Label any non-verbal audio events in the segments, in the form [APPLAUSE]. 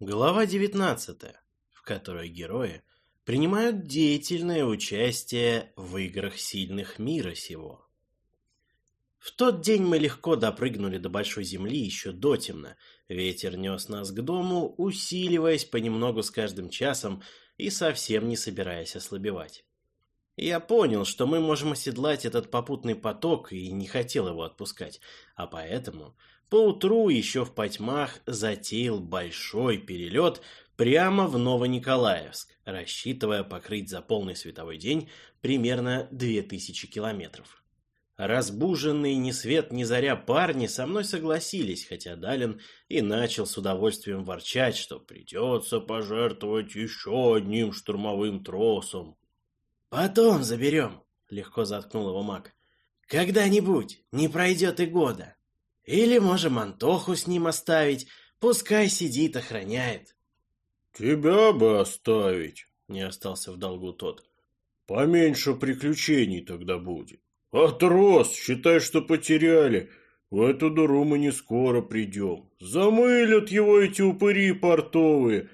Глава 19, в которой герои принимают деятельное участие в играх сильных мира сего. В тот день мы легко допрыгнули до Большой Земли еще дотемно. Ветер нес нас к дому, усиливаясь понемногу с каждым часом и совсем не собираясь ослабевать. Я понял, что мы можем оседлать этот попутный поток и не хотел его отпускать, а поэтому поутру еще в потьмах затеял большой перелет прямо в Новониколаевск, рассчитывая покрыть за полный световой день примерно 2000 километров. Разбуженные ни свет ни заря парни со мной согласились, хотя Далин и начал с удовольствием ворчать, что придется пожертвовать еще одним штурмовым тросом. «Потом заберем», — легко заткнул его маг. «Когда-нибудь, не пройдет и года. Или можем Антоху с ним оставить, пускай сидит, охраняет». «Тебя бы оставить», — не остался в долгу тот. «Поменьше приключений тогда будет. А трос, считай, что потеряли. В эту дуру мы не скоро придем. Замылят его эти упыри портовые.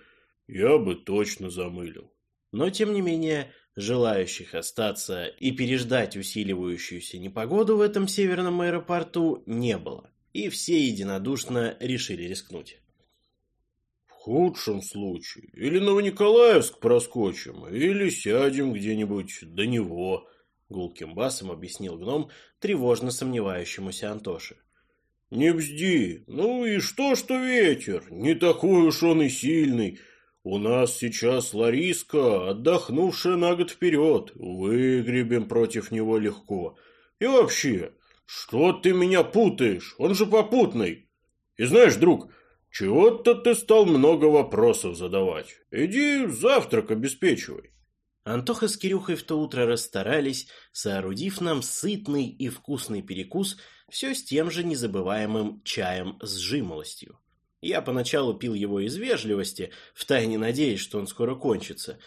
Я бы точно замылил». Но, тем не менее, Желающих остаться и переждать усиливающуюся непогоду в этом северном аэропорту не было, и все единодушно решили рискнуть. В худшем случае или Новониколаевск проскочим, или сядем где-нибудь до него, гулким басом объяснил гном тревожно сомневающемуся Антоше. Не бзди, ну и что, что ветер, не такой уж он и сильный, у нас сейчас Лариска, отдохнувшая на год вперед. Выгребем против него легко. И вообще, что ты меня путаешь? Он же попутный. И знаешь, друг, чего-то ты стал много вопросов задавать. Иди завтрак обеспечивай. Антоха с Кирюхой в то утро расстарались, соорудив нам сытный и вкусный перекус все с тем же незабываемым чаем с жимолостью. Я поначалу пил его из вежливости, втайне надеясь, что он скоро кончится.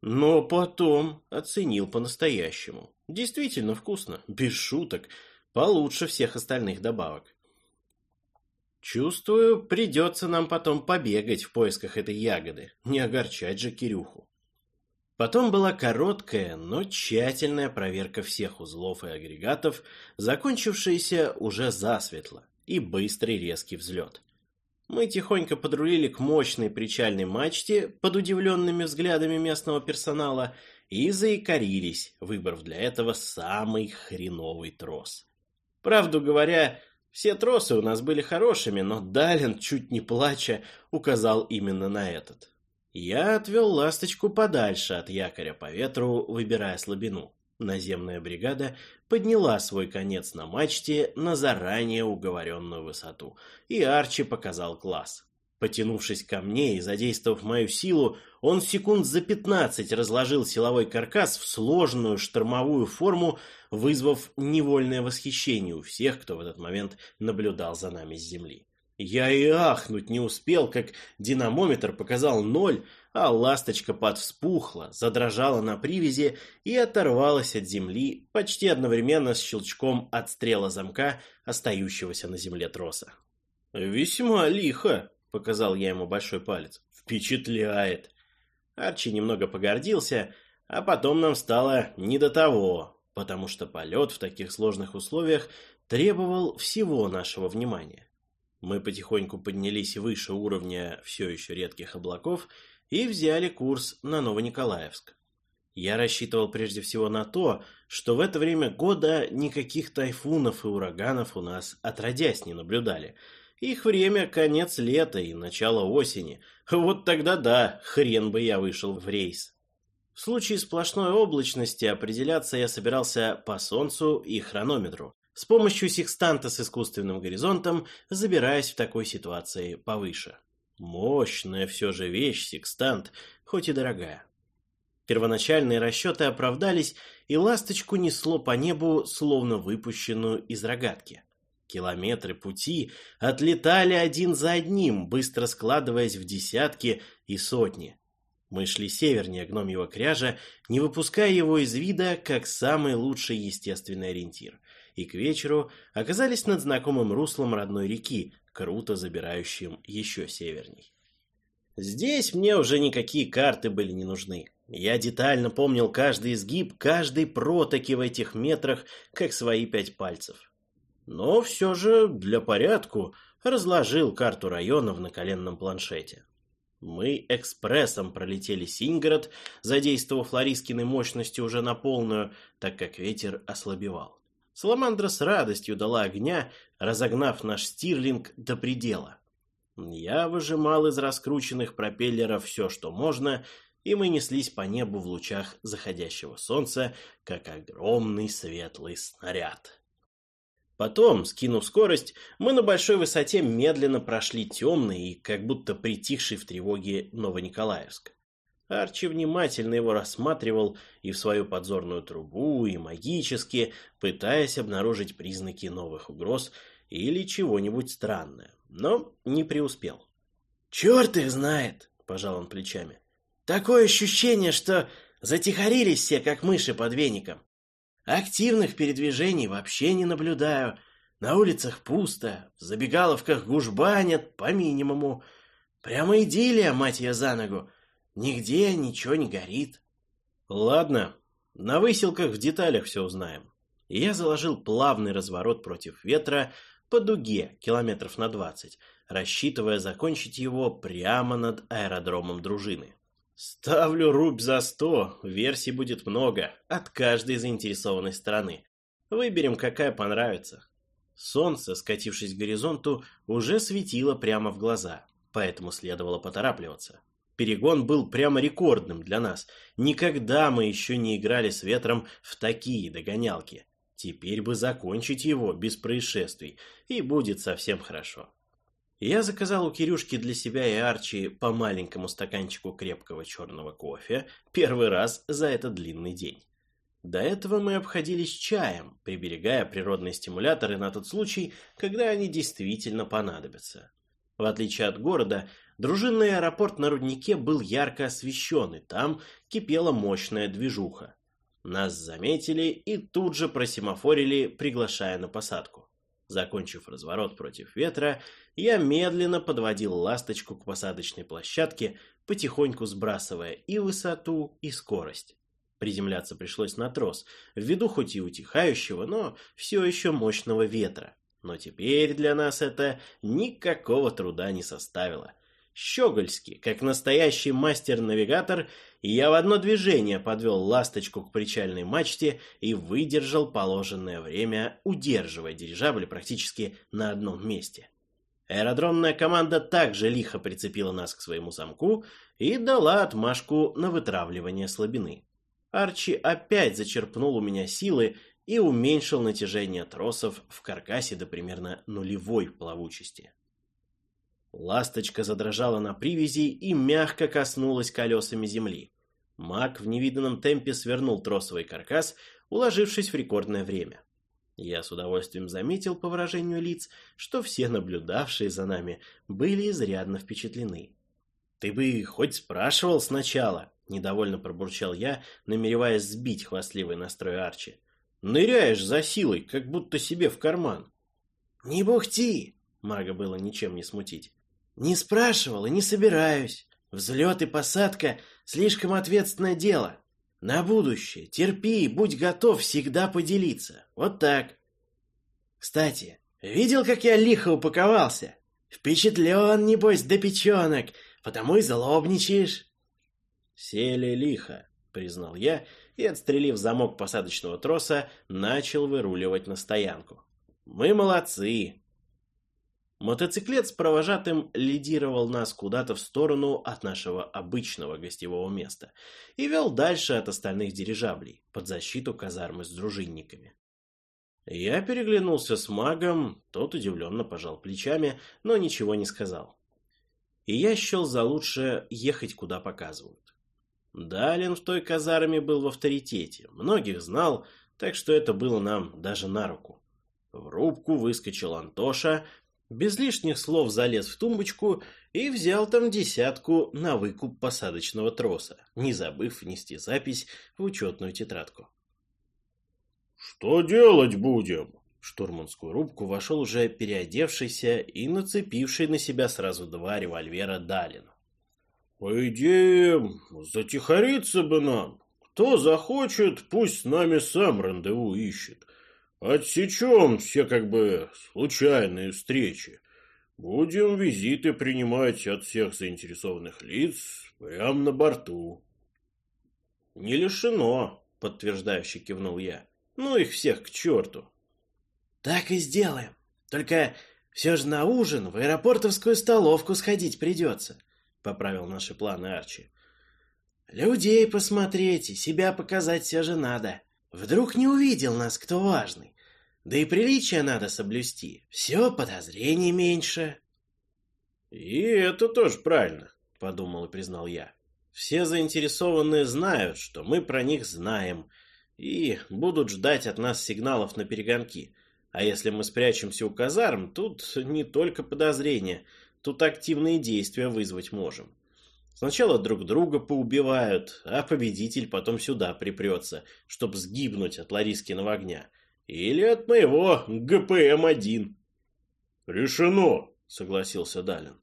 Но потом оценил по-настоящему. Действительно вкусно, без шуток, получше всех остальных добавок. Чувствую, придется нам потом побегать в поисках этой ягоды, не огорчать же Кирюху. Потом была короткая, но тщательная проверка всех узлов и агрегатов, закончившаяся уже засветло, и быстрый резкий взлет. Мы тихонько подрулили к мощной причальной мачте под удивленными взглядами местного персонала и заикарились, выбрав для этого самый хреновый трос. Правду говоря, все тросы у нас были хорошими, но Далин, чуть не плача, указал именно на этот. Я отвел ласточку подальше от якоря по ветру, выбирая слабину. Наземная бригада подняла свой конец на мачте на заранее уговоренную высоту, и Арчи показал класс. Потянувшись ко мне и задействовав мою силу, он секунд за пятнадцать разложил силовой каркас в сложную штормовую форму, вызвав невольное восхищение у всех, кто в этот момент наблюдал за нами с земли. Я и ахнуть не успел, как динамометр показал ноль, а ласточка подвспухла, задрожала на привязи и оторвалась от земли почти одновременно с щелчком отстрела замка, остающегося на земле троса. «Весьма лихо», — показал я ему большой палец. «Впечатляет». Арчи немного погордился, а потом нам стало не до того, потому что полет в таких сложных условиях требовал всего нашего внимания. Мы потихоньку поднялись выше уровня все еще редких облаков и взяли курс на Новониколаевск. Я рассчитывал прежде всего на то, что в это время года никаких тайфунов и ураганов у нас отродясь не наблюдали. Их время конец лета и начало осени. Вот тогда да, хрен бы я вышел в рейс. В случае сплошной облачности определяться я собирался по солнцу и хронометру. С помощью секстанта с искусственным горизонтом забираясь в такой ситуации повыше. Мощная все же вещь, секстант, хоть и дорогая. Первоначальные расчеты оправдались, и ласточку несло по небу, словно выпущенную из рогатки. Километры пути отлетали один за одним, быстро складываясь в десятки и сотни. Мы шли севернее гномьего кряжа, не выпуская его из вида, как самый лучший естественный ориентир, и к вечеру оказались над знакомым руслом родной реки, круто забирающим еще северней. Здесь мне уже никакие карты были не нужны. Я детально помнил каждый изгиб, каждый протоки в этих метрах, как свои пять пальцев. Но все же для порядку разложил карту районов на коленном планшете. Мы экспрессом пролетели Сингород, задействовав Ларискины мощности уже на полную, так как ветер ослабевал. Саламандра с радостью дала огня, разогнав наш стирлинг до предела. Я выжимал из раскрученных пропеллеров все, что можно, и мы неслись по небу в лучах заходящего солнца, как огромный светлый снаряд. Потом, скинув скорость, мы на большой высоте медленно прошли темный и как будто притихший в тревоге Новониколаевск. Арчи внимательно его рассматривал и в свою подзорную трубу, и магически, пытаясь обнаружить признаки новых угроз или чего-нибудь странное но не преуспел. «Черт их знает!» — пожал он плечами. «Такое ощущение, что затихарились все, как мыши под веником. Активных передвижений вообще не наблюдаю. На улицах пусто, в забегаловках гужбанят по минимуму. Прямо идиллия, мать ее за ногу. Нигде ничего не горит». «Ладно, на выселках в деталях все узнаем». Я заложил плавный разворот против ветра, по дуге километров на 20, рассчитывая закончить его прямо над аэродромом дружины. Ставлю рубь за сто, версий будет много, от каждой заинтересованной стороны. Выберем, какая понравится. Солнце, скатившись к горизонту, уже светило прямо в глаза, поэтому следовало поторапливаться. Перегон был прямо рекордным для нас. Никогда мы еще не играли с ветром в такие догонялки. Теперь бы закончить его без происшествий, и будет совсем хорошо. Я заказал у Кирюшки для себя и Арчи по маленькому стаканчику крепкого черного кофе первый раз за этот длинный день. До этого мы обходились чаем, приберегая природные стимуляторы на тот случай, когда они действительно понадобятся. В отличие от города, дружинный аэропорт на Руднике был ярко освещен, и там кипела мощная движуха. Нас заметили и тут же просимофорили, приглашая на посадку. Закончив разворот против ветра, я медленно подводил ласточку к посадочной площадке, потихоньку сбрасывая и высоту, и скорость. Приземляться пришлось на трос, ввиду хоть и утихающего, но все еще мощного ветра. Но теперь для нас это никакого труда не составило. Щегольски, как настоящий мастер-навигатор, я в одно движение подвел ласточку к причальной мачте и выдержал положенное время, удерживая дирижабль практически на одном месте. Аэродромная команда также лихо прицепила нас к своему замку и дала отмашку на вытравливание слабины. Арчи опять зачерпнул у меня силы и уменьшил натяжение тросов в каркасе до примерно нулевой плавучести. Ласточка задрожала на привязи и мягко коснулась колесами земли. Маг в невиданном темпе свернул тросовый каркас, уложившись в рекордное время. Я с удовольствием заметил по выражению лиц, что все наблюдавшие за нами были изрядно впечатлены. «Ты бы хоть спрашивал сначала», — недовольно пробурчал я, намереваясь сбить хвастливый настрой Арчи. «Ныряешь за силой, как будто себе в карман». «Не бухти!» — мага было ничем не смутить. Не спрашивал и не собираюсь. Взлет и посадка — слишком ответственное дело. На будущее терпи и будь готов всегда поделиться. Вот так. Кстати, видел, как я лихо упаковался? Впечатлен, небось, до печенок, потому и злобничаешь. Сели лихо, признал я, и, отстрелив замок посадочного троса, начал выруливать на стоянку. Мы молодцы, Мотоциклет с провожатым лидировал нас куда-то в сторону от нашего обычного гостевого места и вел дальше от остальных дирижаблей, под защиту казармы с дружинниками. Я переглянулся с магом, тот удивленно пожал плечами, но ничего не сказал. И я счел за лучшее ехать, куда показывают. Далин в той казарме был в авторитете, многих знал, так что это было нам даже на руку. В рубку выскочил Антоша, без лишних слов залез в тумбочку и взял там десятку на выкуп посадочного троса, не забыв внести запись в учетную тетрадку. «Что делать будем?» В штурманскую рубку вошел уже переодевшийся и нацепивший на себя сразу два револьвера Далин. По идее, затихариться бы нам. Кто захочет, пусть с нами сам рандеву ищет. Отсечем все как бы случайные встречи. Будем визиты принимать от всех заинтересованных лиц прямо на борту. Не лишено, подтверждающе кивнул я. Ну их всех к черту. Так и сделаем. Только все же на ужин в аэропортовскую столовку сходить придется, поправил наши планы Арчи. Людей посмотреть и себя показать все же надо. Вдруг не увидел нас кто важный. Да и приличия надо соблюсти. Все подозрений меньше. И это тоже правильно, подумал и признал я. Все заинтересованные знают, что мы про них знаем, и будут ждать от нас сигналов на перегонки. А если мы спрячемся у казарм, тут не только подозрения, тут активные действия вызвать можем. Сначала друг друга поубивают, а победитель потом сюда припрется, чтобы сгибнуть от Ларискиного огня. Или от моего ГПМ-1. Решено, согласился Далин.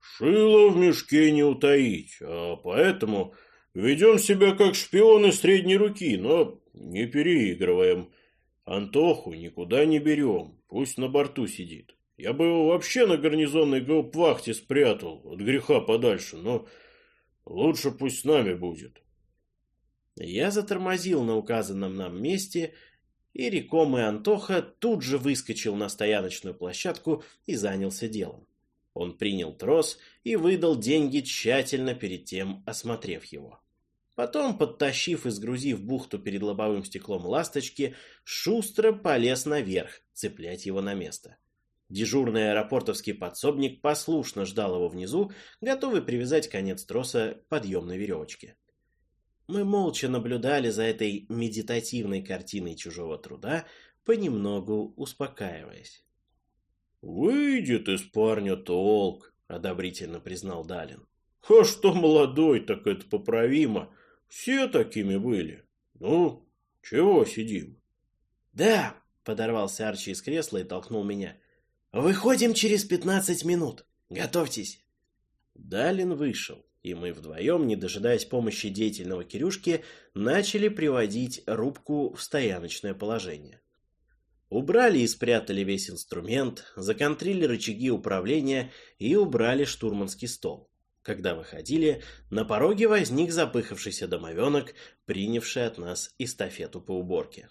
Шило в мешке не утаить, а поэтому ведем себя как шпионы средней руки, но не переигрываем. Антоху никуда не берем, пусть на борту сидит. Я бы его вообще на гарнизонной гауптвахте спрятал, от греха подальше, но лучше пусть с нами будет. Я затормозил на указанном нам месте, и Реком и Антоха тут же выскочил на стояночную площадку и занялся делом. Он принял трос и выдал деньги, тщательно перед тем осмотрев его. Потом, подтащив и сгрузив бухту перед лобовым стеклом ласточки, шустро полез наверх, цеплять его на место. Дежурный аэропортовский подсобник послушно ждал его внизу, готовый привязать конец троса к подъемной веревочке. Мы молча наблюдали за этой медитативной картиной чужого труда, понемногу успокаиваясь. «Выйдет из парня толк», — одобрительно признал Далин. «А что молодой, так это поправимо. Все такими были. Ну, чего сидим? Да, подорвался Арчи из кресла и толкнул меня. Выходим через пятнадцать минут. Готовьтесь. Далин вышел, и мы вдвоем, не дожидаясь помощи деятельного Кирюшки, начали приводить рубку в стояночное положение. Убрали и спрятали весь инструмент, законтрили рычаги управления и убрали штурманский стол. Когда выходили, на пороге возник запыхавшийся домовенок, принявший от нас эстафету по уборке.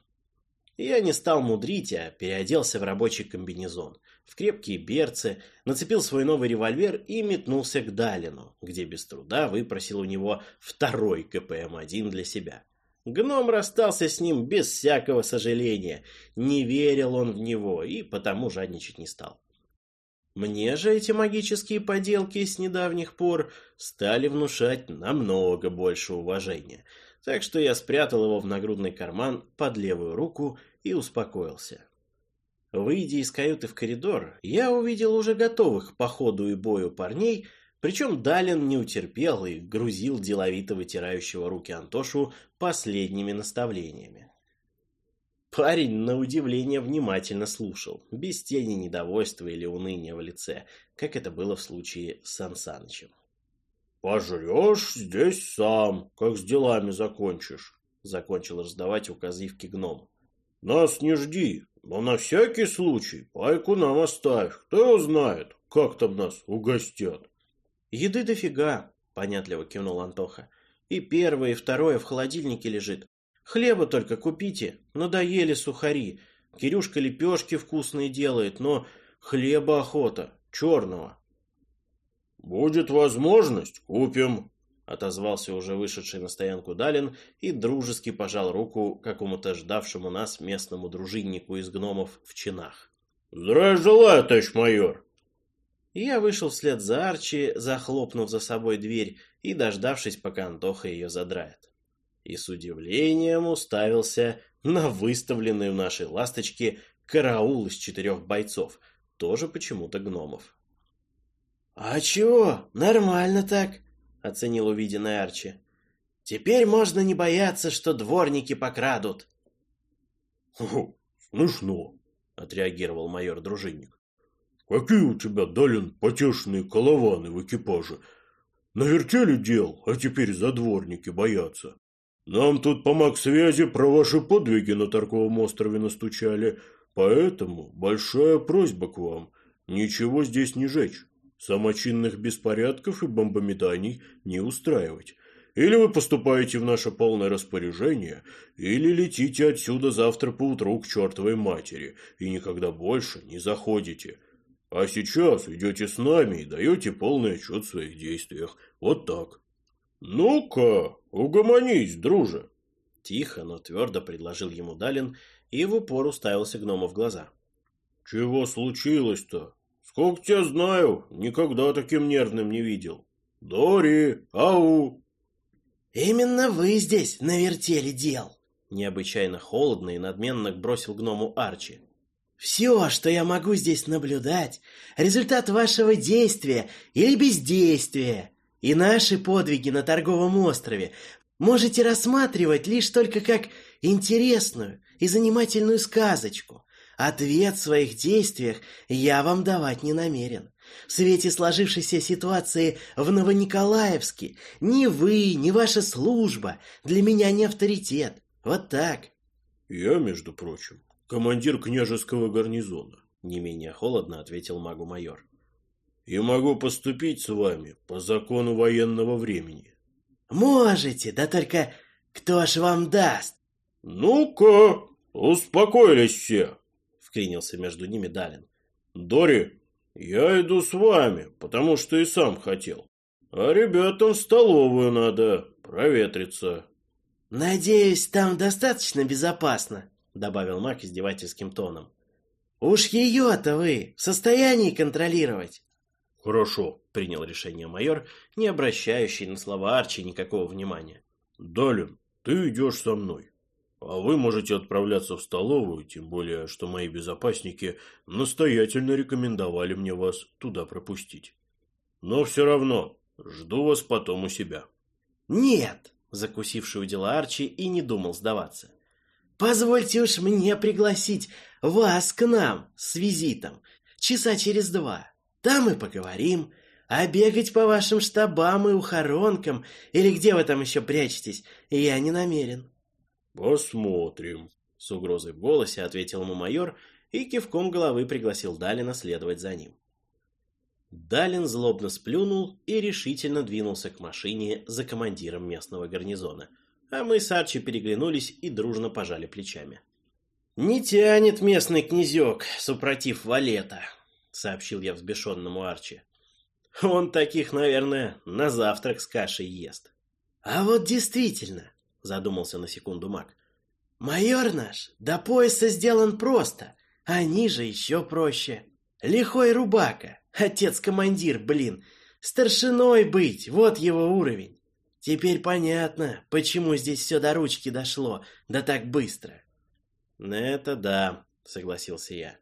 Я не стал мудрить, а переоделся в рабочий комбинезон, в крепкие берцы, нацепил свой новый револьвер и метнулся к Далину, где без труда выпросил у него второй КПМ-1 для себя. Гном расстался с ним без всякого сожаления, не верил он в него и потому жадничать не стал. Мне же эти магические поделки с недавних пор стали внушать намного больше уважения, так что я спрятал его в нагрудный карман под левую руку и успокоился. Выйдя из каюты в коридор, я увидел уже готовых по ходу и бою парней, причем Далин не утерпел и грузил деловито вытирающего руки Антошу последними наставлениями. Парень, на удивление, внимательно слушал, без тени недовольства или уныния в лице, как это было в случае с Сансанычем. «Пожрешь здесь сам, как с делами закончишь», — закончил раздавать указывки гном. «Нас не жди, но на всякий случай пайку нам оставь, кто его знает, как там нас угостят». «Еды дофига», — понятливо кивнул Антоха. «И первое, и второе в холодильнике лежит. Хлеба только купите, надоели сухари. Кирюшка лепешки вкусные делает, но хлеба охота, черного. «Будет возможность, купим», — отозвался уже вышедший на стоянку Далин и дружески пожал руку какому-то ждавшему нас местному дружиннику из гномов в чинах. «Здравия желаю, товарищ майор!» Я вышел вслед за Арчи, захлопнув за собой дверь и дождавшись, пока Антоха ее задрает и с удивлением уставился на выставленный в нашей ласточке караул из четырех бойцов, тоже почему-то гномов. «А чего? Нормально так», — оценил увиденный Арчи. «Теперь можно не бояться, что дворники покрадут». «Хо, смешно», — отреагировал майор-дружинник. «Какие у тебя, Далин, потешные колованы в экипаже? Навертели дел, а теперь задворники боятся. Нам тут по маг-связи про ваши подвиги на торговом острове настучали, поэтому большая просьба к вам – ничего здесь не жечь, самочинных беспорядков и бомбометаний не устраивать. Или вы поступаете в наше полное распоряжение, или летите отсюда завтра поутру к чертовой матери и никогда больше не заходите. А сейчас идете с нами и даете полный отчет в своих действиях. Вот так. Ну-ка, угомонись, друже. Тихо, но твердо предложил ему Далин и в упор уставился гному в глаза. Чего случилось-то? Сколько тебя знаю, никогда таким нервным не видел. Дори, ау! Именно вы здесь навертели дел. Необычайно холодно и надменно бросил гному Арчи. Все, что я могу здесь наблюдать, результат вашего действия или бездействия. И наши подвиги на торговом острове можете рассматривать лишь только как интересную и занимательную сказочку. Ответ в своих действиях я вам давать не намерен. В свете сложившейся ситуации в Новониколаевске ни вы, ни ваша служба для меня не авторитет. Вот так. Я, между прочим, командир княжеского гарнизона, не менее холодно ответил магу-майор. И могу поступить с вами по закону военного времени. Можете, да только кто ж вам даст? Ну-ка, успокоились все, вклинился между ними Далин. Дори, я иду с вами, потому что и сам хотел. А ребятам в столовую надо проветриться. Надеюсь, там достаточно безопасно, — добавил Мак издевательским тоном. «Уж ее-то вы в состоянии контролировать?» «Хорошо», — принял решение майор, не обращающий на слова Арчи никакого внимания. «Далин, ты идешь со мной. А вы можете отправляться в столовую, тем более, что мои безопасники настоятельно рекомендовали мне вас туда пропустить. Но все равно жду вас потом у себя». «Нет», — закусивший у дела Арчи и не думал сдаваться. Позвольте уж мне пригласить вас к нам с визитом часа через два. Там и поговорим. А бегать по вашим штабам и ухоронкам, или где вы там еще прячетесь, я не намерен. Посмотрим, с угрозой в голосе ответил ему майор и кивком головы пригласил Далина следовать за ним. Далин злобно сплюнул и решительно двинулся к машине за командиром местного гарнизона – а мы с Арчи переглянулись и дружно пожали плечами. «Не тянет местный князек, супротив валета», — сообщил я взбешенному Арчи. «Он таких, наверное, на завтрак с кашей ест». «А вот действительно», — задумался на секунду маг, — «майор наш до пояса сделан просто, а ниже еще проще. Лихой рубака, отец-командир, блин, старшиной быть, вот его уровень. Теперь понятно, почему здесь все до ручки дошло, да так быстро. Это да, согласился я.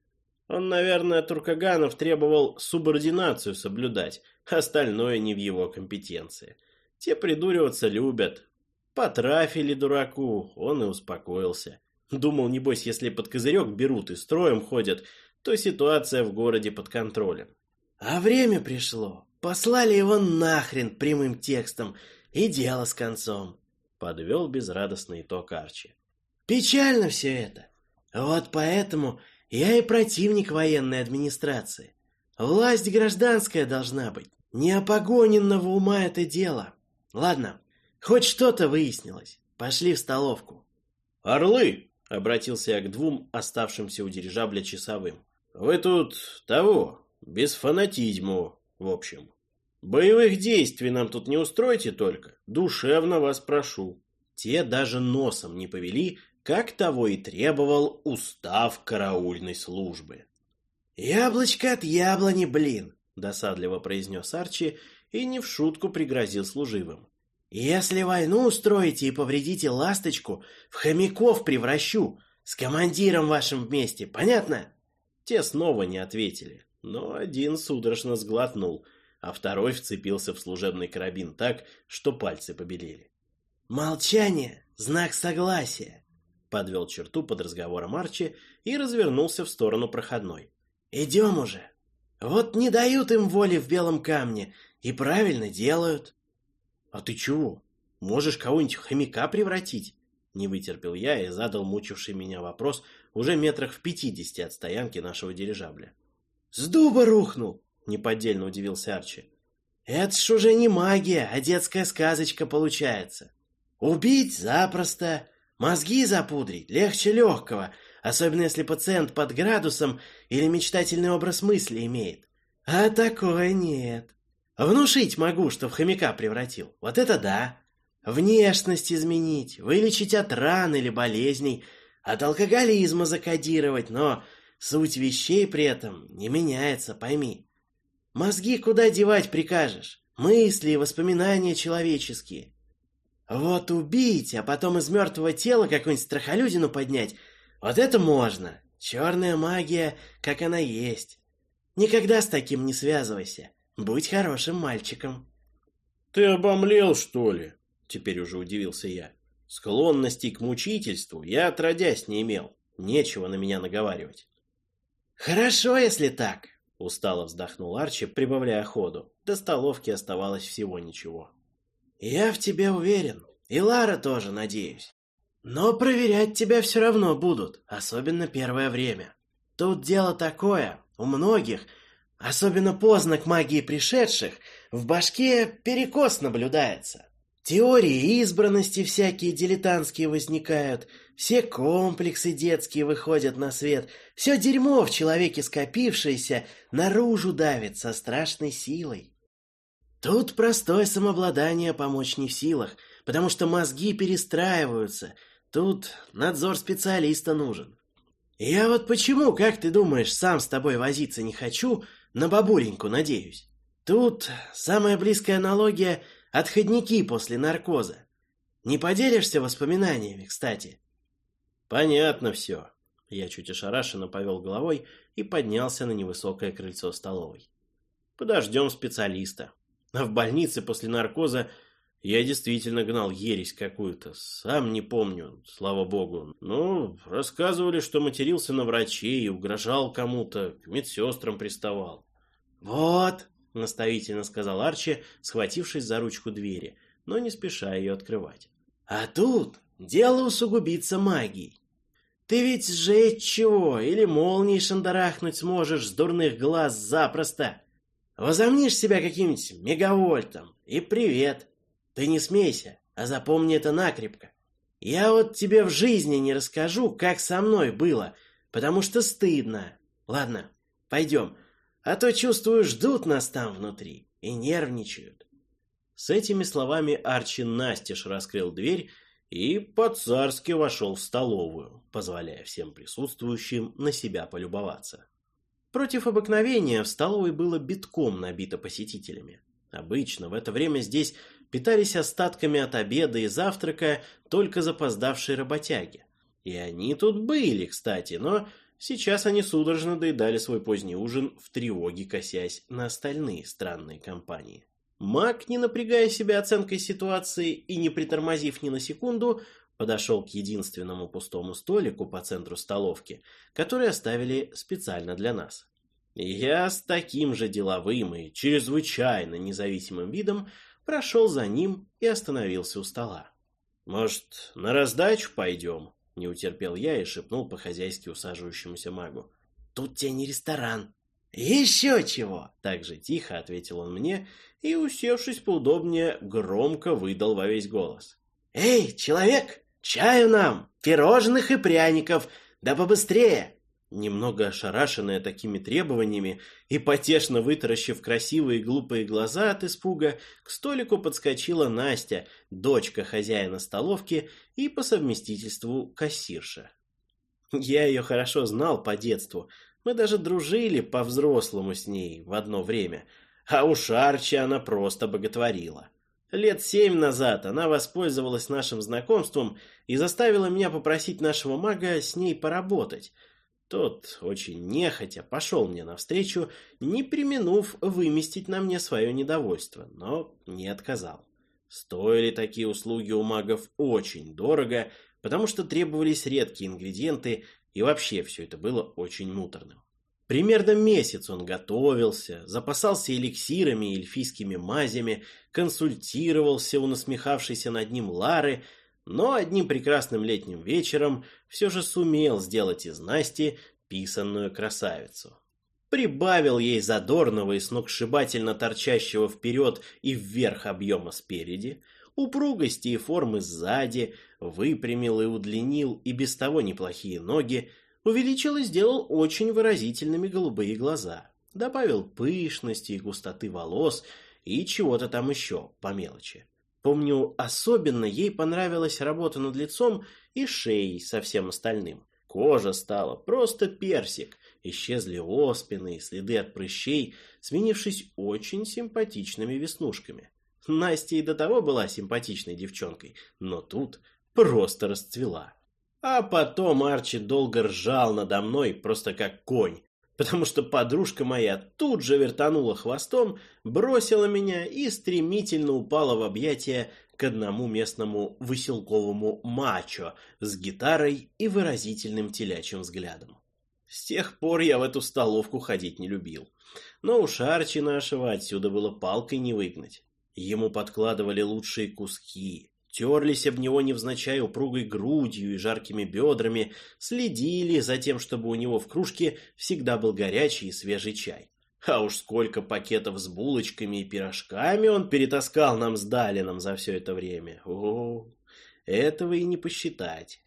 Он, наверное, Туркаганов требовал субординацию соблюдать, остальное не в его компетенции. Те придуриваться любят. Потрафили дураку, он и успокоился. Думал, небось, если под козырек берут и строем ходят, то ситуация в городе под контролем. А время пришло. Послали его нахрен прямым текстом – и дело с концом», — подвел безрадостный итог Арчи. «Печально все это. Вот поэтому я и противник военной администрации. Власть гражданская должна быть. Не опогоненного ума это дело. Ладно, хоть что-то выяснилось. Пошли в столовку». «Орлы!» — обратился я к двум оставшимся у дирижабля часовым. «Вы тут того, без фанатизму, в общем». Боевых действий нам тут не устройте только, душевно вас прошу. Те даже носом не повели, как того и требовал устав караульной службы. «Яблочко от яблони, блин!» — досадливо произнес Арчи и не в шутку пригрозил служивым. «Если войну устроите и повредите ласточку, в хомяков превращу, с командиром вашим вместе, понятно?» Те снова не ответили, но один судорожно сглотнул — а второй вцепился в служебный карабин так, что пальцы побелели. «Молчание — знак согласия», — подвел черту под разговором Арчи и развернулся в сторону проходной. «Идем уже. Вот не дают им воли в белом камне, и правильно делают». А ты чего? Можешь кого-нибудь в хомяка превратить? Не вытерпел я и задал мучивший меня вопрос уже метрах в пятидесяти от стоянки нашего дирижабля. «С дуба рухнул!» — неподдельно удивился Арчи. «Это ж уже не магия, а детская сказочка получается. Убить запросто, мозги запудрить легче легкого, особенно если пациент под градусом или мечтательный образ мысли имеет. А такое нет. Внушить могу, что в хомяка превратил. Вот это да. Внешность изменить, вылечить от ран или болезней, от алкоголизма закодировать, но суть вещей при этом не меняется, пойми. Мозги куда девать прикажешь? Мысли и воспоминания человеческие. Вот убить, а потом из мертвого тела какую-нибудь страхолюдину поднять, вот это можно. Черная магия, как она есть. Никогда с таким не связывайся. Будь хорошим мальчиком. Ты обомлел, что ли? Теперь уже удивился я. Склонностей к мучительству я отродясь не имел. Нечего на меня наговаривать. Хорошо, если так. Устало вздохнул Арчи, прибавляя ходу. До столовки оставалось всего ничего. Я в тебе уверен. И Лара тоже, надеюсь. Но проверять тебя все равно будут, особенно первое время. Тут дело такое, у многих, особенно поздно к магии пришедших, в башке перекос наблюдается. Теории избранности всякие дилетантские возникают, все комплексы детские выходят на свет, все дерьмо в человеке скопившееся наружу давит со страшной силой. Тут простое самообладание помочь не в силах, потому что мозги перестраиваются – Тут надзор специалиста нужен. Я вот почему, как ты думаешь, сам с тобой возиться не хочу, на бабуреньку надеюсь. Тут самая близкая аналогия — отходники после наркоза. Не поделишься воспоминаниями, кстати? Понятно все. Я чуть ошарашенно повел головой и поднялся на невысокое крыльцо столовой. Подождем специалиста. А в больнице после наркоза я действительно гнал ересь какую-то, сам не помню, слава богу. Ну, рассказывали, что матерился на врачей угрожал кому-то, к медсестрам приставал. «Вот», — наставительно сказал Арчи, схватившись за ручку двери, но не спеша ее открывать. «А тут дело усугубится магией. Ты ведь сжечь чего или молнией шандарахнуть сможешь с дурных глаз запросто. Возомнишь себя каким-нибудь мегавольтом, и привет». Ты не смейся, а запомни это накрепко. Я вот тебе в жизни не расскажу, как со мной было, потому что стыдно. Ладно, пойдем, а то, чувствую, ждут нас там внутри и нервничают. С этими словами Арчи настежь раскрыл дверь и по-царски вошел в столовую, позволяя всем присутствующим на себя полюбоваться. Против обыкновения в столовой было битком набито посетителями. Обычно в это время здесь питались остатками от обеда и завтрака только запоздавшие работяги. И они тут были, кстати, но сейчас они судорожно доедали свой поздний ужин в тревоге, косясь на остальные странные компании. Мак, не напрягая себя оценкой ситуации и не притормозив ни на секунду, подошел к единственному пустому столику по центру столовки, который оставили специально для нас. Я с таким же деловым и чрезвычайно независимым видом прошел за ним и остановился у стола. «Может, на раздачу пойдем?» — не утерпел я и шепнул по-хозяйски усаживающемуся магу. «Тут тебе не ресторан». «Еще чего!» — так же тихо ответил он мне и, усевшись поудобнее, громко выдал во весь голос. «Эй, человек, чаю нам, пирожных и пряников, да побыстрее!» Немного ошарашенная такими требованиями и потешно вытаращив красивые глупые глаза от испуга, к столику подскочила Настя, дочка хозяина столовки и по совместительству кассирша. Я ее хорошо знал по детству, мы даже дружили по-взрослому с ней в одно время, а у Шарчи она просто боготворила. Лет семь назад она воспользовалась нашим знакомством и заставила меня попросить нашего мага с ней поработать – тот, очень нехотя, пошел мне навстречу, не применув выместить на мне свое недовольство, но не отказал. Стоили такие услуги у магов очень дорого, потому что требовались редкие ингредиенты, и вообще все это было очень муторным. Примерно месяц он готовился, запасался эликсирами и эльфийскими мазями, консультировался у насмехавшейся над ним Лары, но одним прекрасным летним вечером все же сумел сделать из Насти писанную красавицу. Прибавил ей задорного и сногсшибательно торчащего вперед и вверх объема спереди, упругости и формы сзади, выпрямил и удлинил и без того неплохие ноги, увеличил и сделал очень выразительными голубые глаза, добавил пышности и густоты волос и чего-то там еще по мелочи. Помню, особенно ей понравилась работа над лицом и шеей со всем остальным. Кожа стала просто персик, исчезли оспины и следы от прыщей, сменившись очень симпатичными веснушками. Настя и до того была симпатичной девчонкой, но тут просто расцвела. А потом Арчи долго ржал надо мной, просто как конь, потому что подружка моя тут же вертанула хвостом, бросила меня и стремительно упала в объятия к одному местному выселковому мачо с гитарой и выразительным телячьим взглядом. С тех пор я в эту столовку ходить не любил. Но у Шарчи нашего отсюда было палкой не выгнать. Ему подкладывали лучшие куски, терлись об него невзначай упругой грудью и жаркими бедрами, следили за тем, чтобы у него в кружке всегда был горячий и свежий чай. А уж сколько пакетов с булочками и пирожками он перетаскал нам с Далином за все это время. О, этого и не посчитать.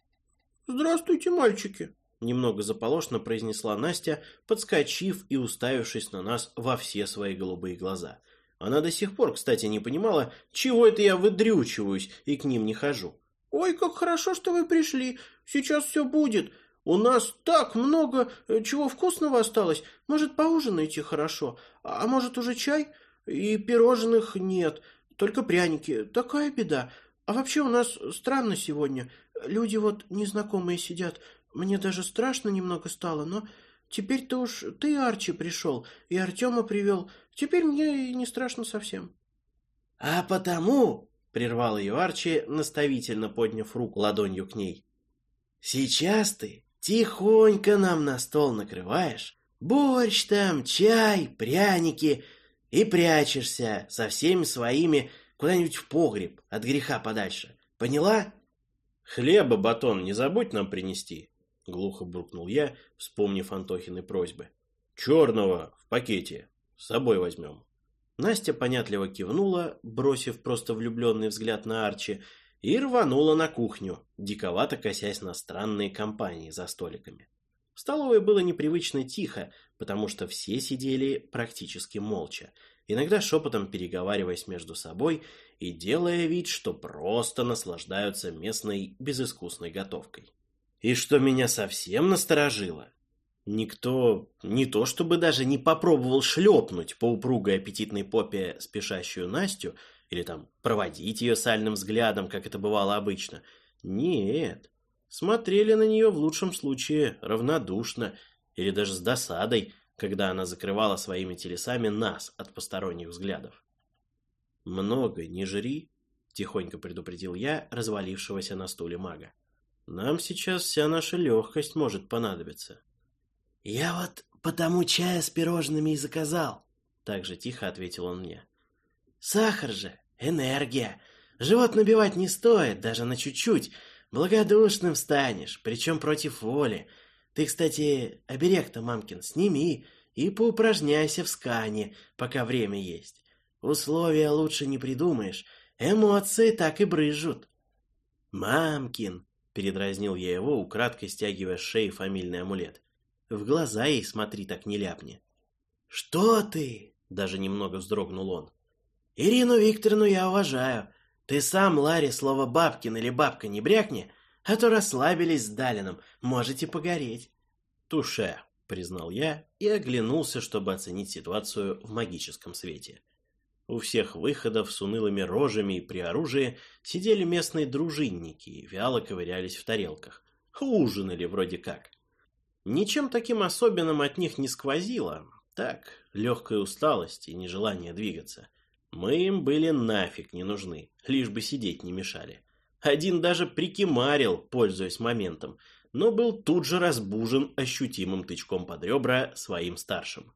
«Здравствуйте, мальчики!» Немного заполошно произнесла Настя, подскочив и уставившись на нас во все свои голубые глаза. Она до сих пор, кстати, не понимала, чего это я выдрючиваюсь и к ним не хожу. «Ой, как хорошо, что вы пришли. Сейчас все будет. У нас так много э, чего вкусного осталось. Может, поужинаете хорошо? А может, уже чай? И пирожных нет, только пряники. Такая беда. А вообще у нас странно сегодня. Люди вот незнакомые сидят. Мне даже страшно немного стало, но теперь-то уж ты, Арчи, пришел, и Артема привел. Теперь мне и не страшно совсем. — А потому, — прервал ее Арчи, наставительно подняв руку ладонью к ней, — сейчас ты тихонько нам на стол накрываешь, борщ там, чай, пряники, и прячешься со всеми своими куда-нибудь в погреб, от греха подальше. Поняла? — Хлеба, батон, не забудь нам принести, — глухо буркнул я, вспомнив Антохины просьбы. — Черного в пакете. С собой возьмем. Настя понятливо кивнула, бросив просто влюбленный взгляд на Арчи, и рванула на кухню, диковато косясь на странные компании за столиками. В столовой было непривычно тихо, потому что все сидели практически молча, иногда шепотом переговариваясь между собой и делая вид, что просто наслаждаются местной безыскусной готовкой. И что меня совсем насторожило, Никто не то чтобы даже не попробовал шлепнуть по упругой аппетитной попе спешащую Настю или там проводить ее сальным взглядом, как это бывало обычно. Нет, смотрели на нее в лучшем случае равнодушно или даже с досадой, когда она закрывала своими телесами нас от посторонних взглядов. «Много не жри», — тихонько предупредил я развалившегося на стуле мага. «Нам сейчас вся наша легкость может понадобиться». «Я вот потому чая с пирожными и заказал», — так же тихо ответил он мне. «Сахар же, энергия. Живот набивать не стоит, даже на чуть-чуть. Благодушным станешь, причем против воли. Ты, кстати, оберег-то, мамкин, сними и поупражняйся в скане, пока время есть. Условия лучше не придумаешь, эмоции так и брызжут». «Мамкин», — передразнил я его, украдкой стягивая с шеи фамильный амулет. В глаза ей смотри, так не ляпни. «Что ты?» — даже немного вздрогнул он. «Ирину Викторовну я уважаю. Ты сам, Ларри, слово «бабкин» или «бабка» не брякни, а то расслабились с Далином, можете погореть». «Туше», — признал я и оглянулся, чтобы оценить ситуацию в магическом свете. У всех выходов с унылыми рожами и при оружии сидели местные дружинники и вяло ковырялись в тарелках. Ужинали вроде как. Ничем таким особенным от них не сквозило. Так, легкая усталость и нежелание двигаться. Мы им были нафиг не нужны, лишь бы сидеть не мешали. Один даже прикимарил, пользуясь моментом, но был тут же разбужен ощутимым тычком под ребра своим старшим.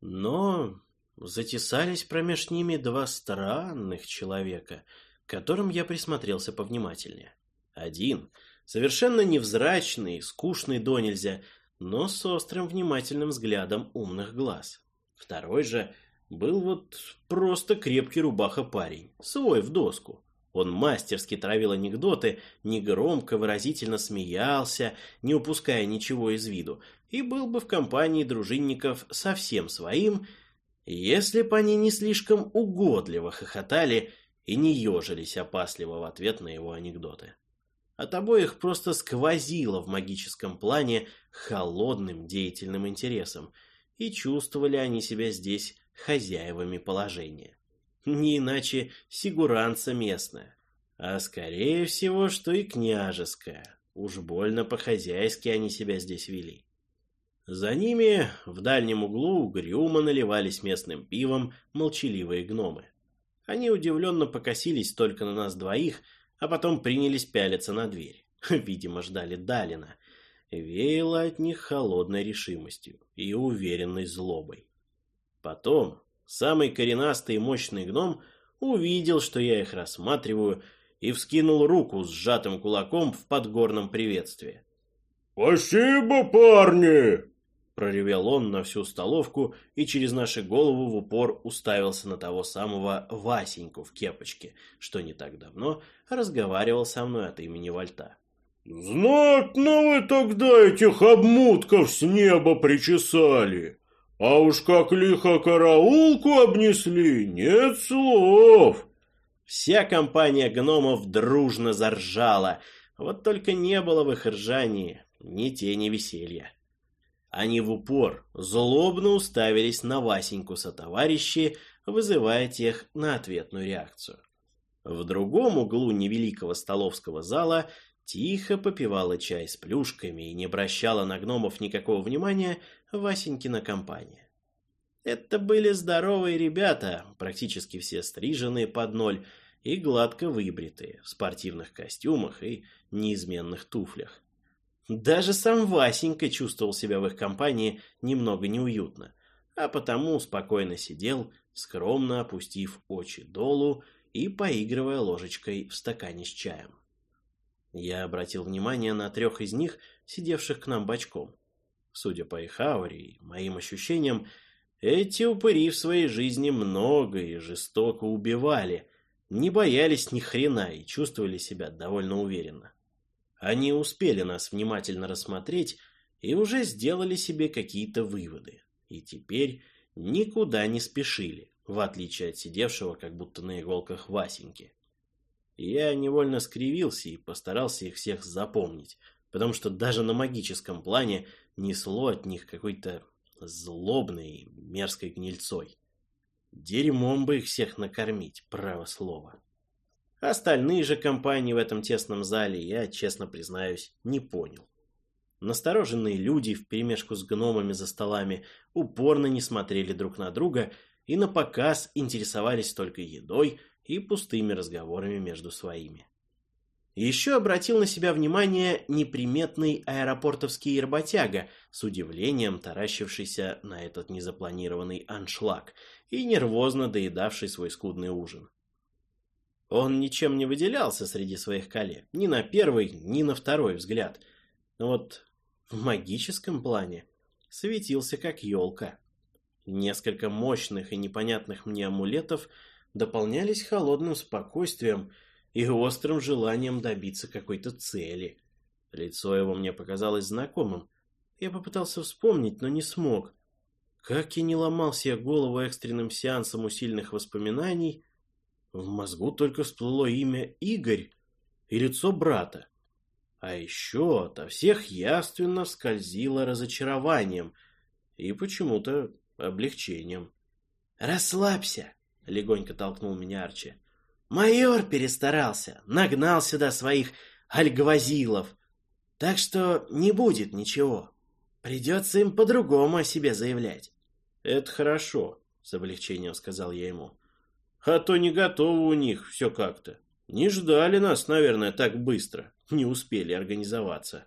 Но затесались промеж ними два странных человека, к которым я присмотрелся повнимательнее. Один, совершенно невзрачный, скучный до нельзя, но с острым внимательным взглядом умных глаз. Второй же был вот просто крепкий рубаха парень, свой в доску. Он мастерски травил анекдоты, негромко, выразительно смеялся, не упуская ничего из виду, и был бы в компании дружинников совсем своим, если бы они не слишком угодливо хохотали и не ежились опасливо в ответ на его анекдоты. От обоих просто сквозило в магическом плане холодным деятельным интересом, и чувствовали они себя здесь хозяевами положения. Не иначе сигуранца местная, а скорее всего, что и княжеская. Уж больно по-хозяйски они себя здесь вели. За ними в дальнем углу угрюмо наливались местным пивом молчаливые гномы. Они удивленно покосились только на нас двоих, а потом принялись пялиться на дверь. [LAUGHS] Видимо, ждали Далина. Веяло от них холодной решимостью и уверенной злобой. Потом самый коренастый и мощный гном увидел, что я их рассматриваю, и вскинул руку с сжатым кулаком в подгорном приветствии. «Спасибо, парни!» Проревел он на всю столовку и через наши головы в упор уставился на того самого Васеньку в кепочке, что не так давно разговаривал со мной от имени Вальта. «Знатно вы тогда этих обмутков с неба причесали! А уж как лихо караулку обнесли, нет слов!» Вся компания гномов дружно заржала, вот только не было в их ржании ни тени веселья. Они в упор злобно уставились на Васеньку со товарищи, вызывая тех на ответную реакцию. В другом углу невеликого столовского зала тихо попивала чай с плюшками и не обращала на гномов никакого внимания Васенькина компания. Это были здоровые ребята, практически все стриженные под ноль и гладко выбритые, в спортивных костюмах и неизменных туфлях. Даже сам Васенька чувствовал себя в их компании немного неуютно, а потому спокойно сидел, скромно опустив очи долу и поигрывая ложечкой в стакане с чаем. Я обратил внимание на трех из них, сидевших к нам бочком. Судя по их ауре и моим ощущениям, эти упыри в своей жизни много и жестоко убивали, не боялись ни хрена и чувствовали себя довольно уверенно. Они успели нас внимательно рассмотреть и уже сделали себе какие-то выводы. И теперь никуда не спешили, в отличие от сидевшего как будто на иголках Васеньки. Я невольно скривился и постарался их всех запомнить, потому что даже на магическом плане несло от них какой-то злобной, мерзкой гнильцой. Дерьмом бы их всех накормить, право слово. Остальные же компании в этом тесном зале я, честно признаюсь, не понял. Настороженные люди вперемешку с гномами за столами упорно не смотрели друг на друга и на показ интересовались только едой и пустыми разговорами между своими. Еще обратил на себя внимание неприметный аэропортовский работяга, с удивлением таращившийся на этот незапланированный аншлаг и нервозно доедавший свой скудный ужин. Он ничем не выделялся среди своих коллег, ни на первый, ни на второй взгляд. Но вот в магическом плане светился как елка. Несколько мощных и непонятных мне амулетов дополнялись холодным спокойствием и острым желанием добиться какой-то цели. Лицо его мне показалось знакомым. Я попытался вспомнить, но не смог. Как я не ломал себе голову экстренным сеансом усиленных воспоминаний, в мозгу только всплыло имя Игорь и лицо брата. А еще ото всех явственно скользило разочарованием и почему-то облегчением. «Расслабься!» — легонько толкнул меня Арчи. «Майор перестарался, нагнал сюда своих альгвазилов. Так что не будет ничего. Придется им по-другому о себе заявлять». «Это хорошо», — с облегчением сказал я ему. А то не готово у них все как-то. Не ждали нас, наверное, так быстро. Не успели организоваться.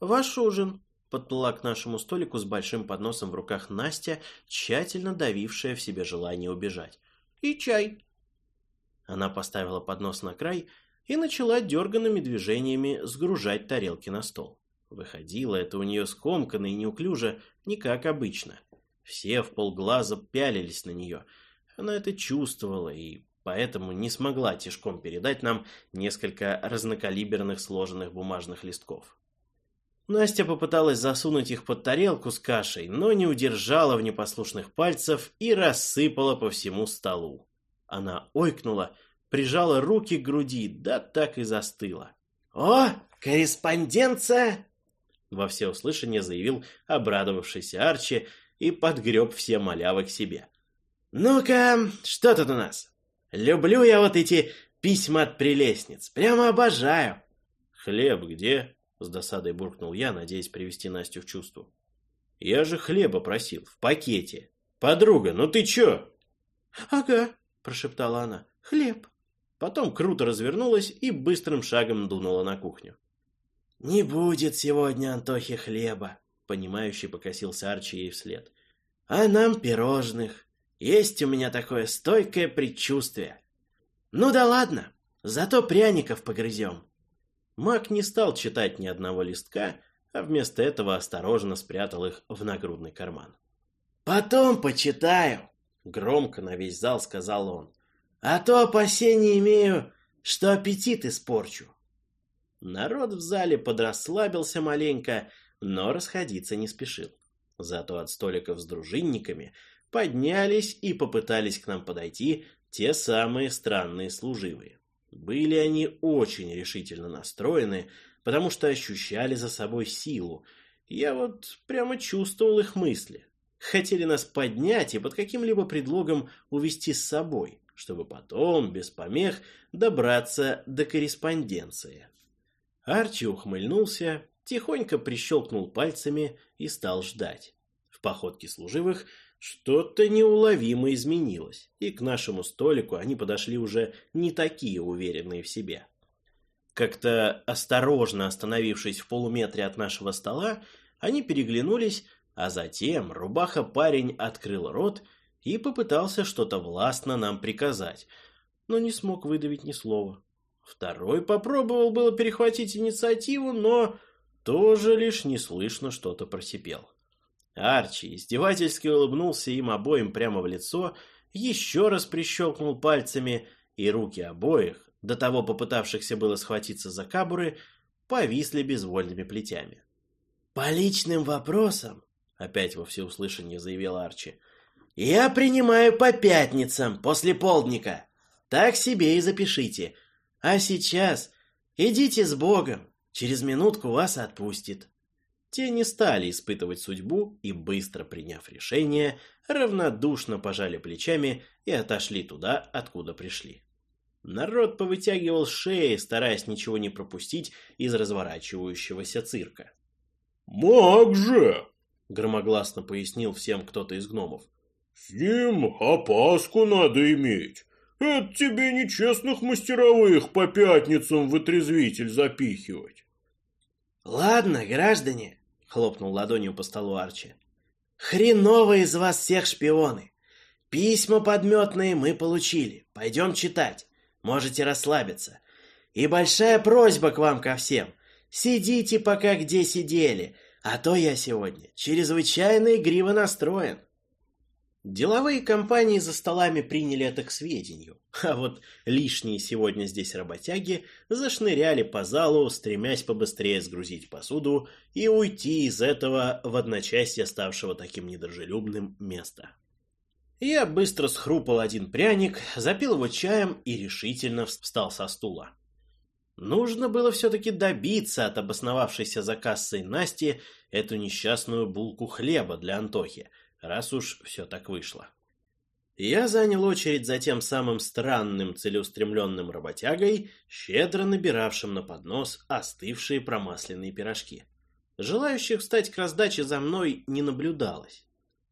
«Ваш ужин», — подплыла к нашему столику с большим подносом в руках Настя, тщательно давившая в себе желание убежать. «И чай!» Она поставила поднос на край и начала дерганными движениями сгружать тарелки на стол. Выходило это у нее скомканно и неуклюже, не как обычно. Все в полглаза пялились на нее. Она это чувствовала и поэтому не смогла тишком передать нам несколько разнокалиберных сложенных бумажных листков. Настя попыталась засунуть их под тарелку с кашей, но не удержала в непослушных пальцев и рассыпала по всему столу. Она ойкнула, прижала руки к груди, да так и застыла. «О, корреспонденция!» Во всеуслышание заявил обрадовавшийся Арчи и подгреб все малявы к себе. «Ну-ка, что тут у нас? Люблю я вот эти письма от прелестниц, прямо обожаю!» «Хлеб где?» — с досадой буркнул я, надеясь привести Настю в чувство. «Я же хлеба просил, в пакете. Подруга, ну ты чё?» «Ага», — прошептала она, — «хлеб». Потом круто развернулась и быстрым шагом дунула на кухню. «Не будет сегодня Антохи хлеба», — понимающий покосился Арчи ей вслед. «А нам пирожных. Есть у меня такое стойкое предчувствие. Ну да ладно, зато пряников погрызем». Мак не стал читать ни одного листка, а вместо этого осторожно спрятал их в нагрудный карман. «Потом почитаю», — громко на весь зал сказал он. «А то опасения имею, что аппетит испорчу». Народ в зале подрасслабился маленько, но расходиться не спешил. Зато от столиков с дружинниками поднялись и попытались к нам подойти те самые странные служивые. Были они очень решительно настроены, потому что ощущали за собой силу. Я вот прямо чувствовал их мысли. Хотели нас поднять и под каким-либо предлогом увести с собой, чтобы потом, без помех, добраться до корреспонденции. Арчи ухмыльнулся, тихонько прищелкнул пальцами и стал ждать. В походке служивых что-то неуловимо изменилось, и к нашему столику они подошли уже не такие уверенные в себе. Как-то осторожно остановившись в полуметре от нашего стола, они переглянулись, а затем рубаха-парень открыл рот и попытался что-то властно нам приказать, но не смог выдавить ни слова. Второй попробовал было перехватить инициативу, но тоже лишь неслышно что-то просипел. Арчи издевательски улыбнулся им обоим прямо в лицо, еще раз прищелкнул пальцами, и руки обоих, до того попытавшихся было схватиться за кабуры, повисли безвольными плетями. «По личным вопросам», — опять во всеуслышание заявил Арчи, — «я принимаю по пятницам после полдника. Так себе и запишите. А сейчас идите с Богом, через минутку вас отпустит». Те не стали испытывать судьбу и, быстро приняв решение, равнодушно пожали плечами и отошли туда, откуда пришли. Народ повытягивал шеи, стараясь ничего не пропустить из разворачивающегося цирка. «Маг же!» — громогласно пояснил всем кто-то из гномов. «С ним опаску надо иметь. Это тебе нечестных мастеровых по пятницам в отрезвитель запихивать. Ладно, граждане, хлопнул ладонью по столу Арчи. Хреново из вас всех шпионы. Письма подметные мы получили. Пойдем читать. Можете расслабиться. И большая просьба к вам ко всем. Сидите пока где сидели, а то я сегодня чрезвычайно игриво настроен. Деловые компании за столами приняли это к сведению, а вот лишние сегодня здесь работяги зашныряли по залу, стремясь побыстрее сгрузить посуду и уйти из этого в одночасье ставшего таким недружелюбным места. Я быстро схрупал один пряник, запил его чаем и решительно встал со стула. Нужно было все-таки добиться от обосновавшейся за кассой Насти эту несчастную булку хлеба для Антохи – раз уж все так вышло. Я занял очередь за тем самым странным целеустремленным работягой, щедро набиравшим на поднос остывшие промасленные пирожки. Желающих встать к раздаче за мной не наблюдалось.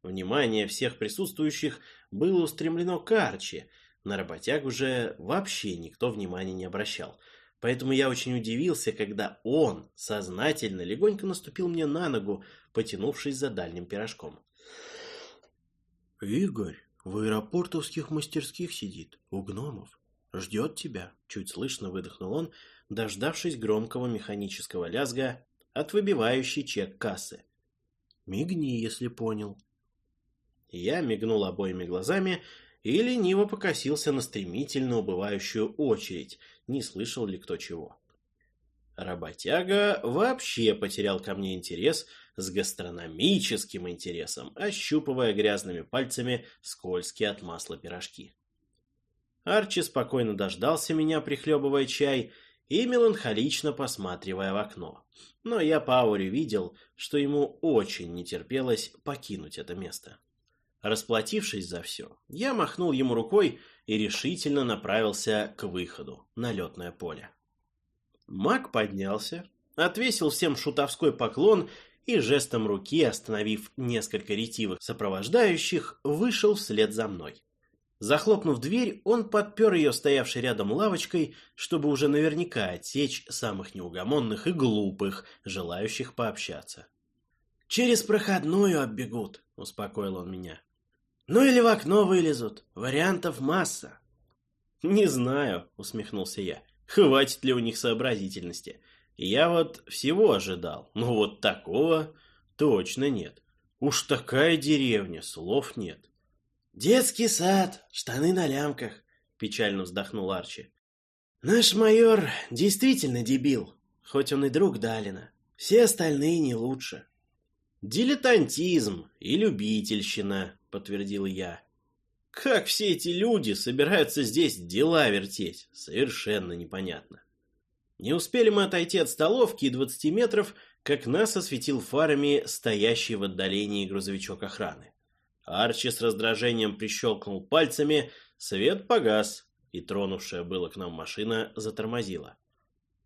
Внимание всех присутствующих было устремлено к Арчи, на работяг уже вообще никто внимания не обращал. Поэтому я очень удивился, когда он сознательно легонько наступил мне на ногу, потянувшись за дальним пирожком. «Игорь в аэропортовских мастерских сидит, у гномов. Ждет тебя», — чуть слышно выдохнул он, дождавшись громкого механического лязга от выбивающей чек кассы. «Мигни, если понял». Я мигнул обоими глазами и лениво покосился на стремительно убывающую очередь, не слышал ли кто чего. Работяга вообще потерял ко мне интерес с гастрономическим интересом, ощупывая грязными пальцами скользкие от масла пирожки. Арчи спокойно дождался меня, прихлебывая чай, и меланхолично посматривая в окно. Но я по ауре видел, что ему очень не терпелось покинуть это место. Расплатившись за все, я махнул ему рукой и решительно направился к выходу на летное поле. Маг поднялся, отвесил всем шутовской поклон и жестом руки, остановив несколько ретивых сопровождающих, вышел вслед за мной. Захлопнув дверь, он подпер ее стоявшей рядом лавочкой, чтобы уже наверняка отсечь самых неугомонных и глупых, желающих пообщаться. «Через проходную оббегут», — успокоил он меня. Ну или в окно вылезут. Вариантов масса. Не знаю, усмехнулся я. Хватит ли у них сообразительности? Я вот всего ожидал, но вот такого точно нет. Уж такая деревня, слов нет. Детский сад, штаны на лямках, печально вздохнул Арчи. Наш майор действительно дебил, хоть он и друг Далина. Все остальные не лучше. Дилетантизм и любительщина, подтвердил я. Как все эти люди собираются здесь дела вертеть, совершенно непонятно. Не успели мы отойти от столовки и двадцати метров, как нас осветил фарами стоящий в отдалении грузовичок охраны. Арчи с раздражением прищелкнул пальцами, свет погас, и тронувшая было к нам машина затормозила.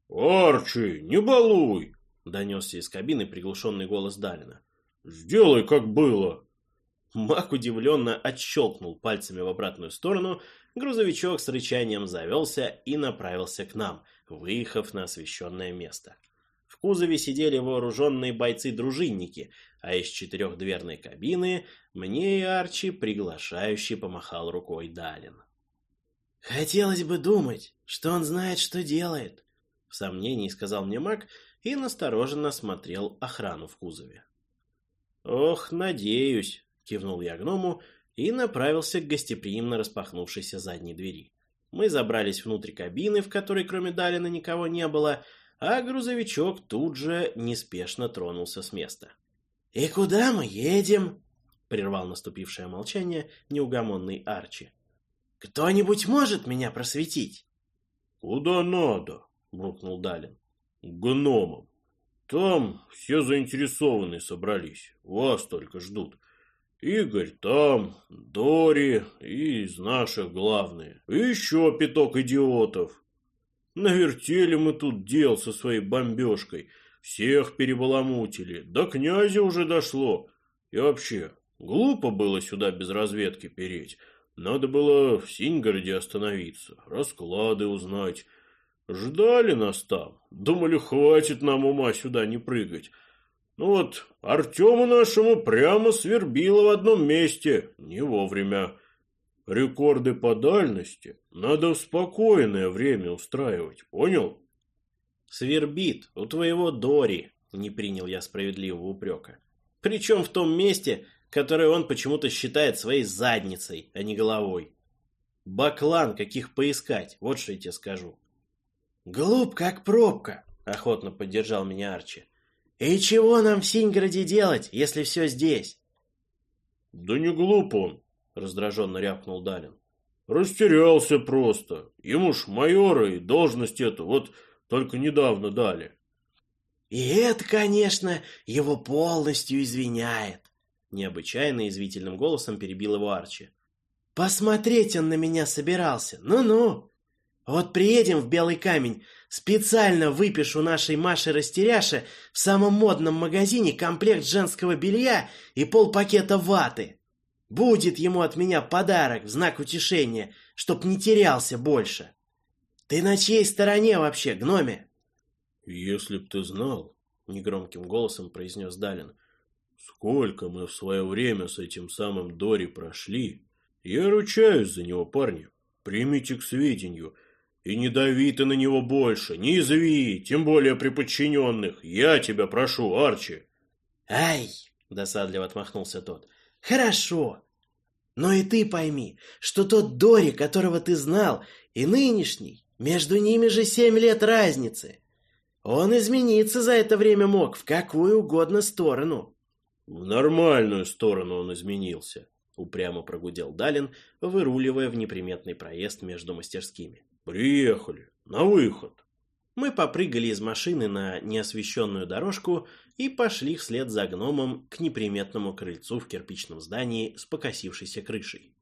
«Арчи, не балуй!» — донесся из кабины приглушенный голос Далина. «Сделай, как было!» Мак удивленно отщелкнул пальцами в обратную сторону, грузовичок с рычанием завелся и направился к нам, выехав на освещенное место. В кузове сидели вооруженные бойцы-дружинники, а из четырехдверной кабины мне и Арчи приглашающий помахал рукой Далин. «Хотелось бы думать, что он знает, что делает», — в сомнении сказал мне Мак и настороженно смотрел охрану в кузове. «Ох, надеюсь», кивнул я гному и направился к гостеприимно распахнувшейся задней двери. Мы забрались внутрь кабины, в которой кроме Далина никого не было, а грузовичок тут же неспешно тронулся с места. «И куда мы едем?» — прервал наступившее молчание неугомонный Арчи. «Кто-нибудь может меня просветить?» «Куда надо?» — буркнул Далин. «К гномам. Там все заинтересованные собрались, вас только ждут. Игорь там, Дори и из наших главные. Еще пяток идиотов. Навертели мы тут дел со своей бомбежкой. Всех перебаламутили. До князя уже дошло. И вообще, глупо было сюда без разведки переть. Надо было в Синьгороде остановиться, расклады узнать. Ждали нас там. Думали, хватит нам ума сюда не прыгать. Ну вот, Артему нашему прямо свербило в одном месте, не вовремя. Рекорды по дальности надо в спокойное время устраивать, понял? Свербит у твоего Дори, не принял я справедливого упрека. Причем в том месте, которое он почему-то считает своей задницей, а не головой. Баклан, каких поискать, вот что я тебе скажу. Глуп, как пробка, охотно поддержал меня Арчи. «И чего нам в Синьграде делать, если все здесь?» «Да не глуп он», — раздраженно рявкнул Далин. «Растерялся просто. Ему ж майора и должность эту вот только недавно дали». «И это, конечно, его полностью извиняет», — необычайно извительным голосом перебил его Арчи. «Посмотреть он на меня собирался. Ну-ну. Вот приедем в Белый камень, Специально выпишу нашей Маше Растеряше в самом модном магазине комплект женского белья и полпакета ваты. Будет ему от меня подарок в знак утешения, чтоб не терялся больше. Ты на чьей стороне вообще, гноме? Если б ты знал, негромким голосом произнес Далин, сколько мы в свое время с этим самым Дори прошли. Я ручаюсь за него, парни. Примите к сведению. И не дави ты на него больше, не изви, тем более при подчиненных. Я тебя прошу, Арчи. Ай, досадливо отмахнулся тот. Хорошо. Но и ты пойми, что тот Дори, которого ты знал, и нынешний, между ними же семь лет разницы. Он измениться за это время мог в какую угодно сторону. В нормальную сторону он изменился, упрямо прогудел Далин, выруливая в неприметный проезд между мастерскими. Приехали, на выход. Мы попрыгали из машины на неосвещенную дорожку и пошли вслед за гномом к неприметному крыльцу в кирпичном здании с покосившейся крышей.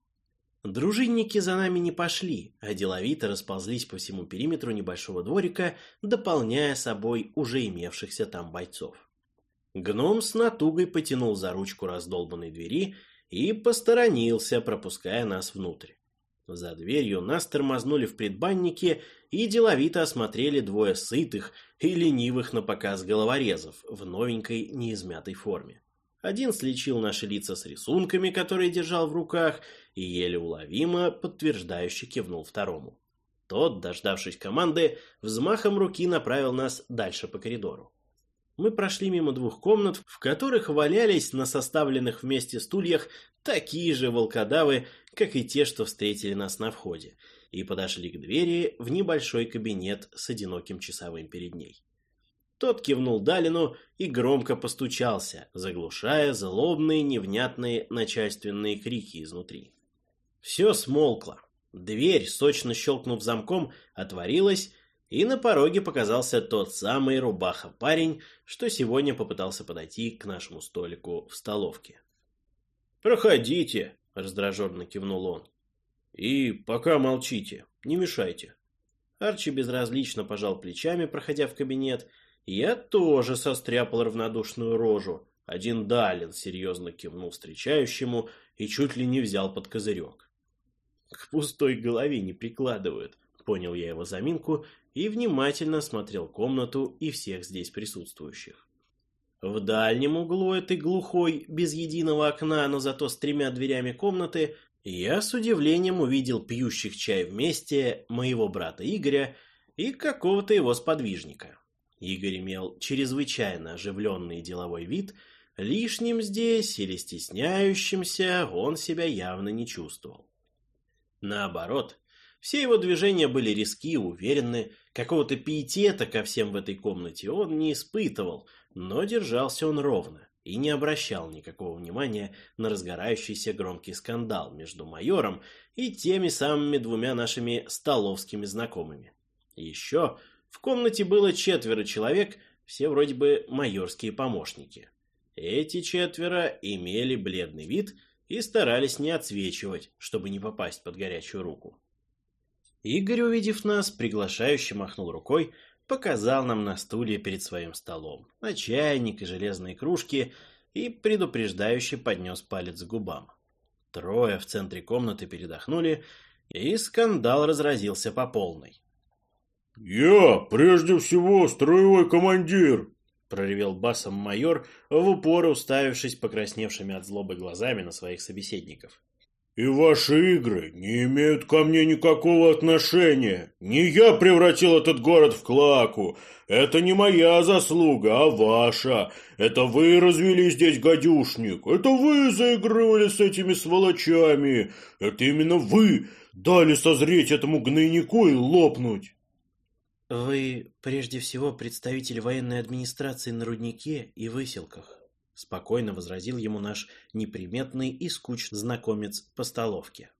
Дружинники за нами не пошли, а деловито расползлись по всему периметру небольшого дворика, дополняя собой уже имевшихся там бойцов. Гном с натугой потянул за ручку раздолбанной двери и посторонился, пропуская нас внутрь. За дверью нас тормознули в предбаннике и деловито осмотрели двое сытых и ленивых на показ головорезов в новенькой неизмятой форме. Один слечил наши лица с рисунками, которые держал в руках, и еле уловимо подтверждающе кивнул второму. Тот, дождавшись команды, взмахом руки направил нас дальше по коридору. Мы прошли мимо двух комнат, в которых валялись на составленных вместе стульях такие же волкодавы, как и те, что встретили нас на входе, и подошли к двери в небольшой кабинет с одиноким часовым перед ней. Тот кивнул Далину и громко постучался, заглушая злобные, невнятные начальственные крики изнутри. Все смолкло. Дверь, сочно щелкнув замком, отворилась, и на пороге показался тот самый рубаха-парень, что сегодня попытался подойти к нашему столику в столовке. «Проходите», — раздраженно кивнул он. «И пока молчите, не мешайте». Арчи безразлично пожал плечами, проходя в кабинет, — я тоже состряпал равнодушную рожу. Один Далин серьезно кивнул встречающему и чуть ли не взял под козырек. К пустой голове не прикладывают, понял я его заминку и внимательно смотрел комнату и всех здесь присутствующих. В дальнем углу этой глухой, без единого окна, но зато с тремя дверями комнаты, я с удивлением увидел пьющих чай вместе моего брата Игоря и какого-то его сподвижника. Игорь имел чрезвычайно оживленный деловой вид, лишним здесь или стесняющимся он себя явно не чувствовал. Наоборот, все его движения были резки, уверены, какого-то пиетета ко всем в этой комнате он не испытывал, но держался он ровно и не обращал никакого внимания на разгорающийся громкий скандал между майором и теми самыми двумя нашими столовскими знакомыми. Еще в комнате было четверо человек, все вроде бы майорские помощники. Эти четверо имели бледный вид и старались не отсвечивать, чтобы не попасть под горячую руку. Игорь, увидев нас, приглашающе махнул рукой, показал нам на стуле перед своим столом, на чайник и железные кружки и предупреждающе поднес палец к губам. Трое в центре комнаты передохнули, и скандал разразился по полной. «Я, прежде всего, строевой командир!» — проревел басом майор, в упор уставившись покрасневшими от злобы глазами на своих собеседников. «И ваши игры не имеют ко мне никакого отношения. Не я превратил этот город в клаку. Это не моя заслуга, а ваша. Это вы развели здесь гадюшник. Это вы заигрывали с этими сволочами. Это именно вы дали созреть этому гнойнику и лопнуть. «Вы прежде всего представитель военной администрации на руднике и выселках», спокойно возразил ему наш неприметный и скучный знакомец по столовке.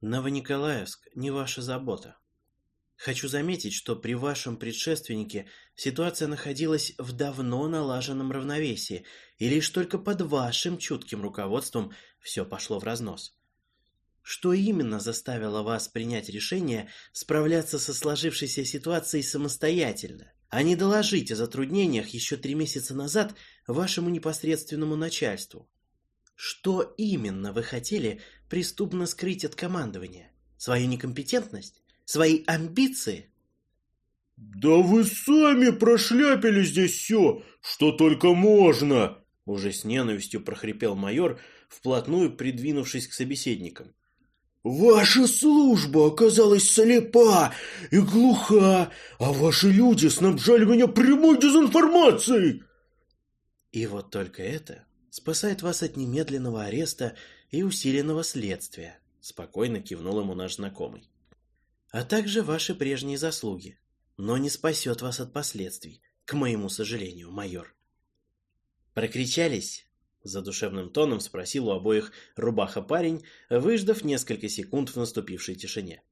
«Новониколаевск не ваша забота. Хочу заметить, что при вашем предшественнике ситуация находилась в давно налаженном равновесии, и лишь только под вашим чутким руководством все пошло в разнос. Что именно заставило вас принять решение справляться со сложившейся ситуацией самостоятельно, а не доложить о затруднениях еще три месяца назад вашему непосредственному начальству? Что именно вы хотели преступно скрыть от командования? Свою некомпетентность? свои амбиции? «Да вы сами прошляпили здесь все, что только можно!» Уже с ненавистью прохрипел майор, вплотную придвинувшись к собеседникам. «Ваша служба оказалась слепа и глуха, а ваши люди снабжали меня прямой дезинформацией!» И вот только это спасает вас от немедленного ареста и усиленного следствия, спокойно кивнул ему наш знакомый. А также ваши прежние заслуги, но не спасет вас от последствий, к моему сожалению, майор. Прокричались? Задушевным тоном спросил у обоих рубаха-парень, выждав несколько секунд в наступившей тишине.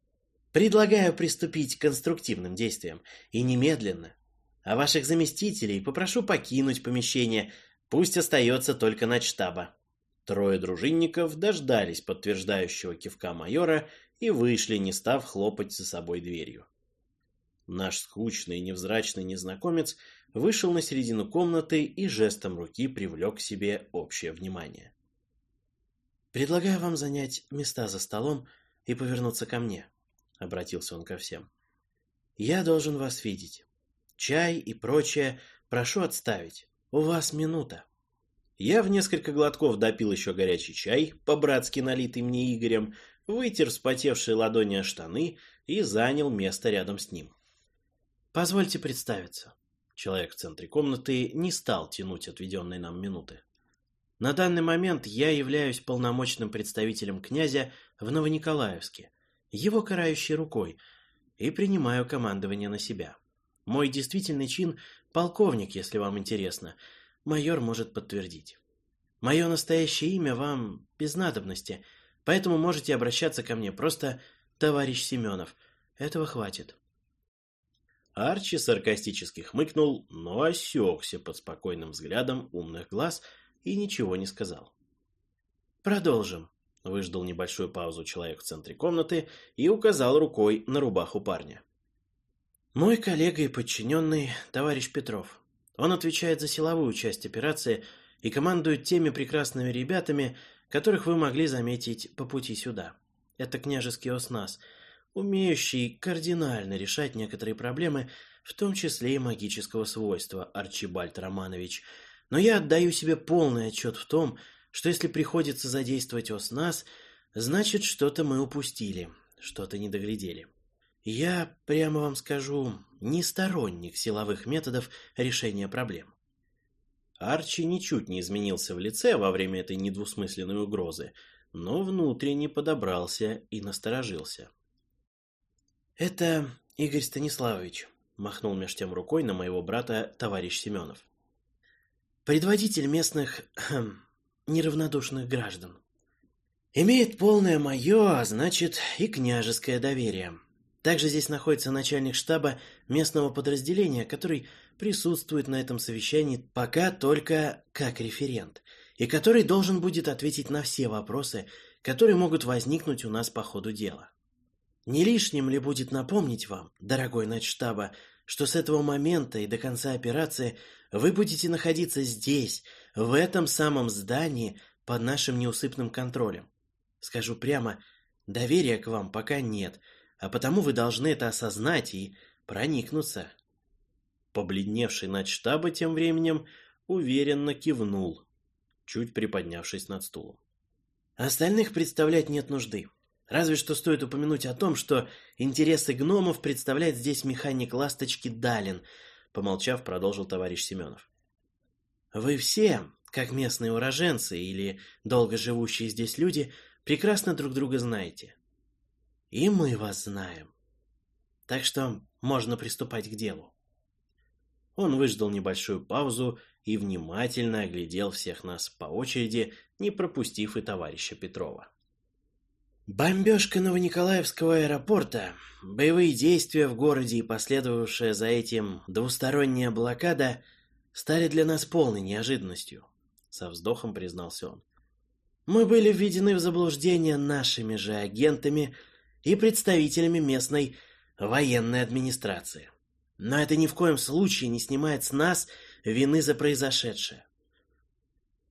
Предлагаю приступить к конструктивным действиям, и немедленно. А ваших заместителей попрошу покинуть помещение, пусть остается только начштаба. Трое дружинников дождались подтверждающего кивка майора и вышли, не став хлопать за собой дверью. Наш скучный и невзрачный незнакомец вышел на середину комнаты и жестом руки привлек к себе общее внимание. «Предлагаю вам занять места за столом и повернуться ко мне», — обратился он ко всем. «Я должен вас видеть. Чай и прочее прошу отставить. У вас минута». Я в несколько глотков допил еще горячий чай, по-братски налитый мне Игорем, вытер вспотевшие ладони о штаны и занял место рядом с ним. «Позвольте представиться». Человек в центре комнаты не стал тянуть отведенные нам минуты. На данный момент я являюсь полномочным представителем князя в Новониколаевске, его карающей рукой, и принимаю командование на себя. Мой действительный чин – полковник, если вам интересно. Майор может подтвердить. Мое настоящее имя вам без надобности, поэтому можете обращаться ко мне просто «товарищ Семенов». Этого хватит. Арчи саркастически хмыкнул, но осекся под спокойным взглядом умных глаз и ничего не сказал. «Продолжим», — выждал небольшую паузу человек в центре комнаты и указал рукой на рубаху парня. «Мой коллега и подчиненный товарищ Петров. Он отвечает за силовую часть операции и командует теми прекрасными ребятами, которых вы могли заметить по пути сюда. Это княжеский ОСНАС — умеющий кардинально решать некоторые проблемы, в том числе и магического свойства, Арчибальд Романович. Но я отдаю себе полный отчет в том, что если приходится задействовать ОСНАС, значит, что-то мы упустили, что-то не доглядели. Я, прямо вам скажу, не сторонник силовых методов решения проблем. Арчи ничуть не изменился в лице во время этой недвусмысленной угрозы, но внутренне подобрался и насторожился. «Это Игорь Станиславович», — махнул меж тем рукой на моего брата товарищ Семенов. «Предводитель местных хм, неравнодушных граждан. Имеет полное мое, а значит и княжеское доверие. Также здесь находится начальник штаба местного подразделения, который присутствует на этом совещании пока только как референт, и который должен будет ответить на все вопросы, которые могут возникнуть у нас по ходу дела. Не лишним ли будет напомнить вам, дорогой начштаба, что с этого момента и до конца операции вы будете находиться здесь, в этом самом здании, под нашим неусыпным контролем. Скажу прямо, доверия к вам пока нет, а потому вы должны это осознать и проникнуться. Побледневший начштаба тем временем уверенно кивнул, чуть приподнявшись над стулом. Остальных представлять нет нужды. Разве что стоит упомянуть о том, что интересы гномов представляет здесь механик ласточки Далин, помолчав, продолжил товарищ Семенов. Вы все, как местные уроженцы или долго живущие здесь люди, прекрасно друг друга знаете. И мы вас знаем. Так что можно приступать к делу. Он выждал небольшую паузу и внимательно оглядел всех нас по очереди, не пропустив и товарища Петрова. Бомбежка Новониколаевского аэропорта, боевые действия в городе и последовавшая за этим двусторонняя блокада стали для нас полной неожиданностью, со вздохом признался он. Мы были введены в заблуждение нашими же агентами и представителями местной военной администрации. Но это ни в коем случае не снимает с нас вины за произошедшее.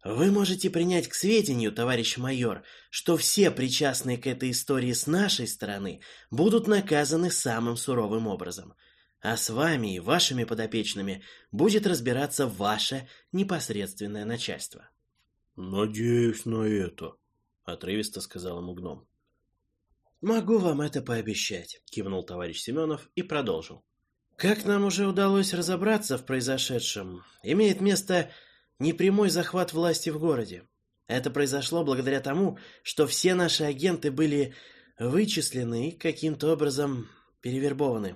Вы можете принять к сведению, товарищ майор, что все причастные к этой истории с нашей стороны будут наказаны самым суровым образом. А с вами и вашими подопечными будет разбираться ваше непосредственное начальство. «Надеюсь на это», — отрывисто сказал ему гном. «Могу вам это пообещать», — кивнул товарищ Семенов и продолжил. «Как нам уже удалось разобраться в произошедшем, имеет место непрямой захват власти в городе. Это произошло благодаря тому, что все наши агенты были вычислены и каким-то образом перевербованы.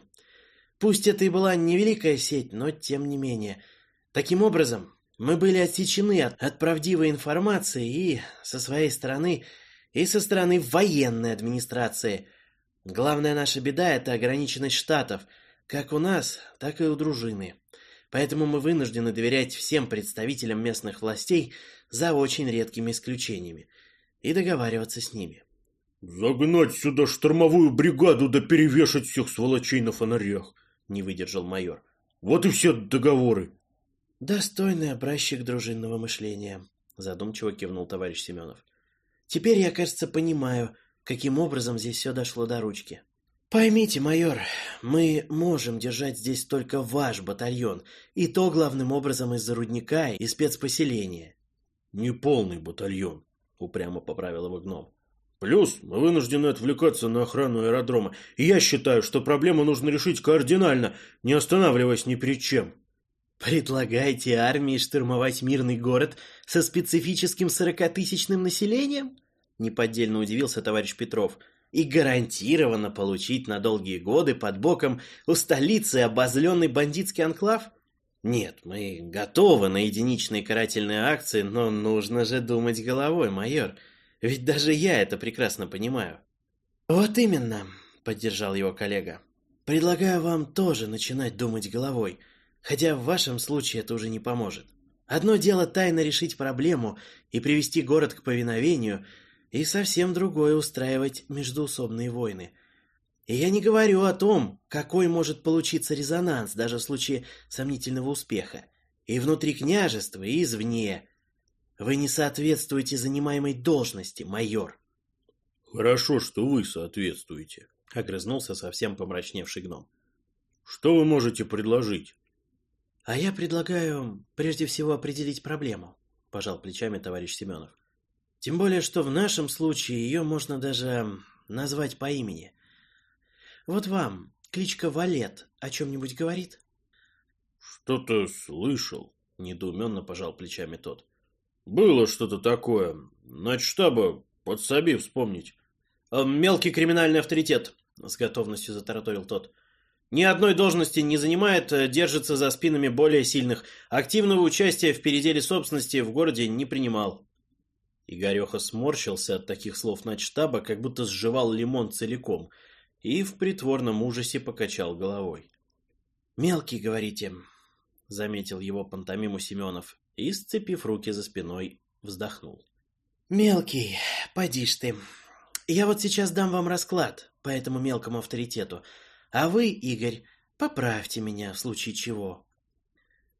Пусть это и была невеликая сеть, но тем не менее. Таким образом, мы были отсечены от, от правдивой информации и, со своей стороны, и со стороны военной администрации. Главная наша беда – это ограниченность штатов, как у нас, так и у дружины. Поэтому мы вынуждены доверять всем представителям местных властей за очень редкими исключениями и договариваться с ними. «Загнать сюда штормовую бригаду да перевешать всех сволочей на фонарях», — не выдержал майор. «Вот и все договоры». «Достойный образчик дружинного мышления», — задумчиво кивнул товарищ Семенов. «Теперь я, кажется, понимаю, каким образом здесь все дошло до ручки. Поймите, майор, мы можем держать здесь только ваш батальон, и то главным образом из-за рудника и спецпоселения». «Не полный батальон», — упрямо поправил его гном. Плюс мы вынуждены отвлекаться на охрану аэродрома. И я считаю, что проблему нужно решить кардинально, не останавливаясь ни перед чем. Предлагаете армии штурмовать мирный город со специфическим сорокатысячным населением? Неподдельно удивился товарищ Петров. И гарантированно получить на долгие годы под боком у столицы обозленный бандитский анклав? Нет, мы готовы на единичные карательные акции, но нужно же думать головой, майор. Ведь даже я это прекрасно понимаю. Вот именно, поддержал его коллега. Предлагаю вам тоже начинать думать головой. Хотя в вашем случае это уже не поможет. Одно дело тайно решить проблему и привести город к повиновению, и совсем другое устраивать междуусобные войны. И я не говорю о том, какой может получиться резонанс даже в случае сомнительного успеха. И внутри княжества, и извне. Вы не соответствуете занимаемой должности, майор. Хорошо, что вы соответствуете, огрызнулся совсем помрачневший гном. Что вы можете предложить? А я предлагаю прежде всего определить проблему, пожал плечами товарищ Семенов. Тем более, что в нашем случае ее можно даже назвать по имени. Вот вам кличка Валет о чем-нибудь говорит? Что-то слышал, недоуменно пожал плечами тот. Было что-то такое. На штаба подсоби вспомнить. Мелкий криминальный авторитет, с готовностью затараторил тот. Ни одной должности не занимает, э, держится за спинами более сильных. Активного участия в переделе собственности в городе не принимал. Игореха сморщился от таких слов начштаба, как будто сживал лимон целиком, и в притворном ужасе покачал головой. «Мелкий, говорите», — заметил его пантомиму Семенов, и, сцепив руки за спиной, вздохнул. «Мелкий, поди ж ты. Я вот сейчас дам вам расклад по этому мелкому авторитету». А вы, Игорь, поправьте меня в случае чего.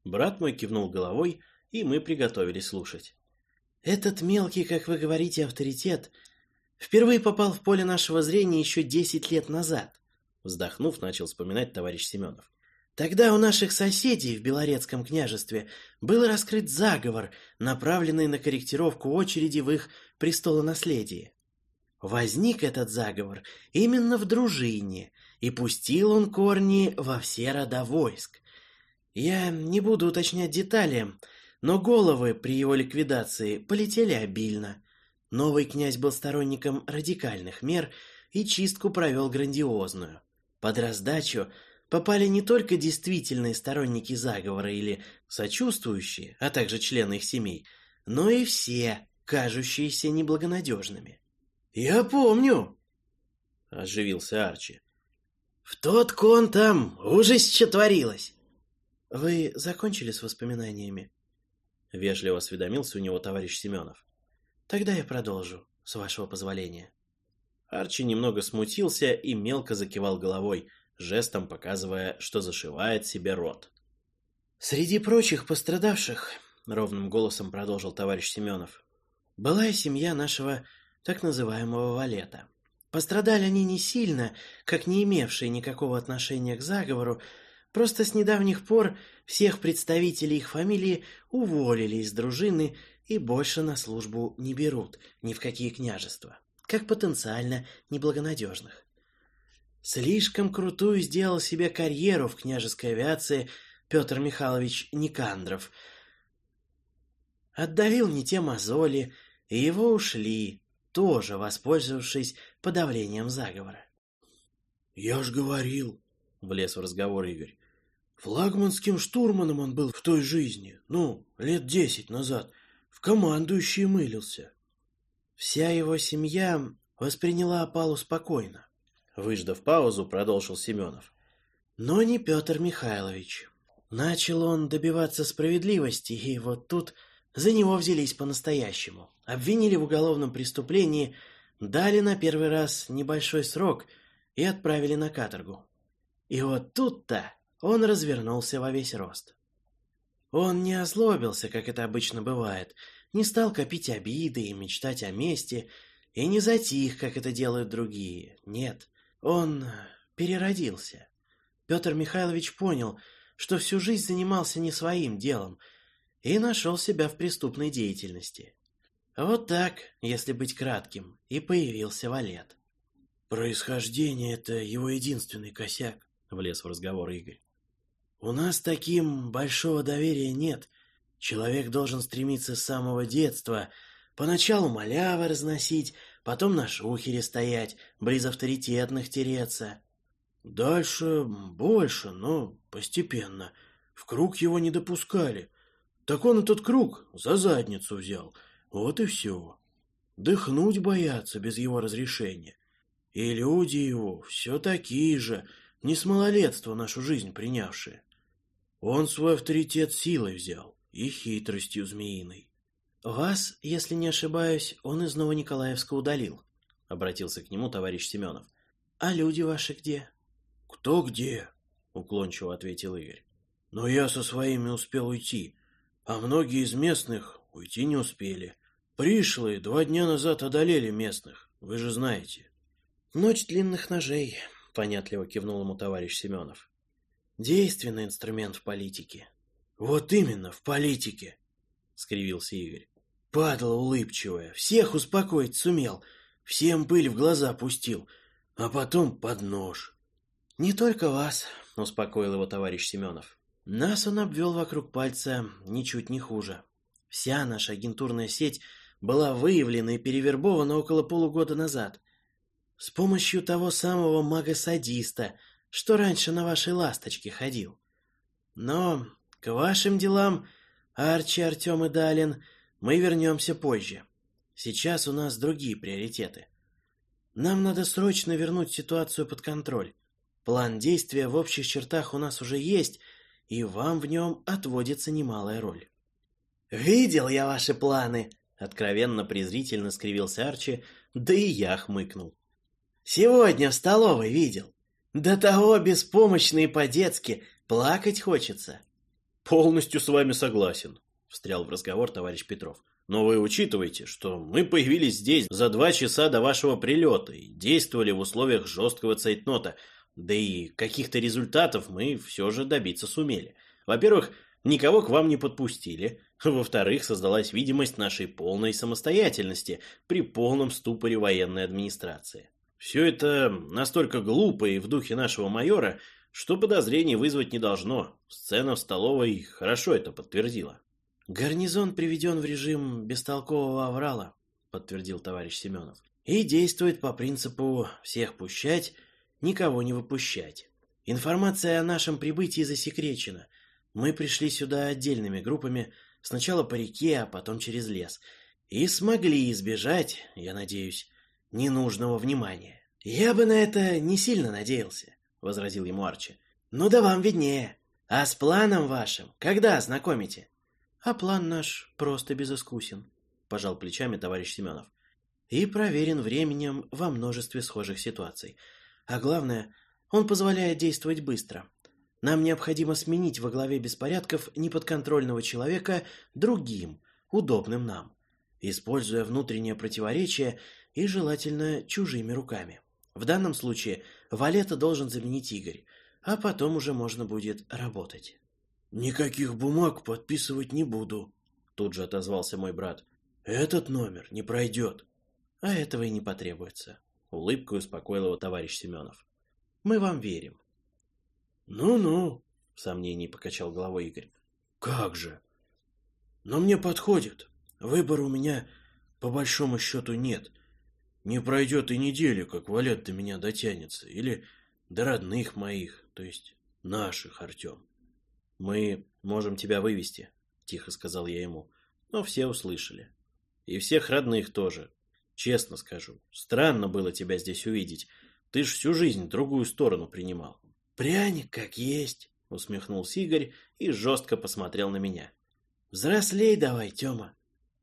Брат мой кивнул головой, и мы приготовились слушать. Этот мелкий, как вы говорите, авторитет впервые попал в поле нашего зрения еще десять лет назад. Вздохнув, начал вспоминать товарищ Семенов. Тогда у наших соседей в Белорецком княжестве был раскрыт заговор, направленный на корректировку очереди в их престолонаследии. Возник этот заговор именно в дружине, и пустил он корни во все рода войск. Я не буду уточнять детали, но головы при его ликвидации полетели обильно. Новый князь был сторонником радикальных мер и чистку провел грандиозную. Под раздачу попали не только действительные сторонники заговора или сочувствующие, а также члены их семей, но и все, кажущиеся неблагонадежными. «Я помню!» — оживился Арчи. «В тот кон там ужаще творилось!» «Вы закончили с воспоминаниями?» — вежливо осведомился у него товарищ Семенов. «Тогда я продолжу, с вашего позволения». Арчи немного смутился и мелко закивал головой, жестом показывая, что зашивает себе рот. Среди прочих пострадавших ровным голосом продолжил товарищ Семенов. Была и семья нашего так называемого валета. Пострадали они не сильно, как не имевшие никакого отношения к заговору, просто с недавних пор всех представителей их фамилии уволили из дружины и больше на службу не берут ни в какие княжества, как потенциально неблагонадежных. Слишком крутую сделал себе карьеру в княжеской авиации Петр Михайлович Никандров. Отдавил не те мозоли, и его ушли, тоже воспользовавшись подавлением заговора. «Я ж говорил», — влез в разговор Игорь. «Флагманским штурманом он был в той жизни, ну, лет десять назад, в командующий мылился». Вся его семья восприняла опалу спокойно. Выждав паузу, продолжил Семенов. Но не Петр Михайлович. Начал он добиваться справедливости, и вот тут за него взялись по-настоящему. Обвинили в уголовном преступлении, дали на первый раз небольшой срок и отправили на каторгу. И вот тут-то он развернулся во весь рост. Он не озлобился, как это обычно бывает, не стал копить обиды и мечтать о мести, и не затих, как это делают другие. Нет, он переродился. Петр Михайлович понял, что всю жизнь занимался не своим делом и нашел себя в преступной деятельности. Вот так, если быть кратким, и появился Валет. «Происхождение — это его единственный косяк», — влез в разговор Игорь. «У нас таким большого доверия нет. Человек должен стремиться с самого детства, поначалу малявы разносить, потом на шухере стоять, близ авторитетных тереться. Дальше больше, но постепенно. В круг его не допускали. Так он этот круг за задницу взял. Вот и все. Дыхнуть боятся без его разрешения. И люди его все такие же, не с малолетства нашу жизнь принявшие. Он свой авторитет силой взял и хитростью змеиной. «Вас, если не ошибаюсь, он из Новониколаевска удалил», — обратился к нему товарищ Семенов. «А люди ваши где?» «Кто где?» — уклончиво ответил Игорь. «Но я со своими успел уйти, а многие из местных уйти не успели. Пришлые два дня назад одолели местных, вы же знаете». «Ночь длинных ножей», — понятливо кивнул ему товарищ Семенов. «Действенный инструмент в политике». «Вот именно, в политике», — скривился Игорь. Падла улыбчивая, всех успокоить сумел, всем пыль в глаза пустил, а потом под нож. «Не только вас», — успокоил его товарищ Семенов. «Нас он обвел вокруг пальца ничуть не хуже. Вся наша агентурная сеть была выявлена и перевербована около полугода назад. С помощью того самого мага-садиста, что раньше на вашей ласточке ходил. Но к вашим делам, Арчи, Артем и Далин — мы вернемся позже. Сейчас у нас другие приоритеты. Нам надо срочно вернуть ситуацию под контроль. План действия в общих чертах у нас уже есть, и вам в нем отводится немалая роль. «Видел я ваши планы!» — откровенно презрительно скривился Арчи, да и я хмыкнул. «Сегодня в столовой видел. До того беспомощные по-детски, плакать хочется». «Полностью с вами согласен», — встрял в разговор товарищ Петров. «Но вы учитывайте, что мы появились здесь за два часа до вашего прилета и действовали в условиях жесткого цейтнота, да и каких-то результатов мы все же добиться сумели. Во-первых, никого к вам не подпустили. Во-вторых, создалась видимость нашей полной самостоятельности при полном ступоре военной администрации. Все это настолько глупо и в духе нашего майора, что подозрений вызвать не должно. Сцена в столовой хорошо это подтвердила. «Гарнизон приведен в режим бестолкового аврала», — подтвердил товарищ Семенов. «И действует по принципу «всех пущать, никого не выпущать». Информация о нашем прибытии засекречена. Мы пришли сюда отдельными группами, сначала по реке, а потом через лес. И смогли избежать, я надеюсь, ненужного внимания. «Я бы на это не сильно надеялся», — возразил ему Арчи. «Ну да вам виднее. А с планом вашим когда ознакомите?» А план наш просто безыскусен, пожал плечами товарищ Семенов. И проверен временем во множестве схожих ситуаций. А главное, он позволяет действовать быстро. Нам необходимо сменить во главе беспорядков неподконтрольного человека другим, удобным нам, используя внутреннее противоречие и желательно чужими руками. В данном случае Валета должен заменить Игорь, а потом уже можно будет работать. «Никаких бумаг подписывать не буду», — тут же отозвался мой брат. «Этот номер не пройдет». «А этого и не потребуется», — улыбкой успокоил его товарищ Семенов. «Мы вам верим». «Ну-ну», — в сомнении покачал головой Игорь. «Как же? Но мне подходит. Выбора у меня по большому счету нет. Не пройдет и недели, как Валет до меня дотянется. Или до родных моих, то есть наших, Артем. «Мы можем тебя вывести», — тихо сказал я ему. Но все услышали. И всех родных тоже. Честно скажу, странно было тебя здесь увидеть. Ты ж всю жизнь другую сторону принимал. «Пряник как есть», — усмехнулся Игорь и жестко посмотрел на меня. «Взрослей давай, Тёма».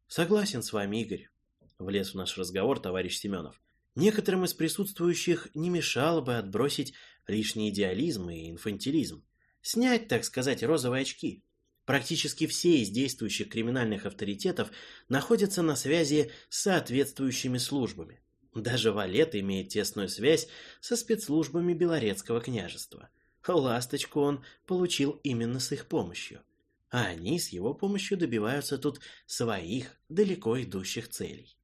«Согласен с вами, Игорь», — влез в наш разговор товарищ Семенов. «Некоторым из присутствующих не мешало бы отбросить лишний идеализм и инфантилизм. Снять, так сказать, розовые очки. Практически все из действующих криминальных авторитетов находятся на связи с соответствующими службами. Даже Валет имеет тесную связь со спецслужбами Белорецкого княжества. Ласточку он получил именно с их помощью. А они с его помощью добиваются тут своих далеко идущих целей.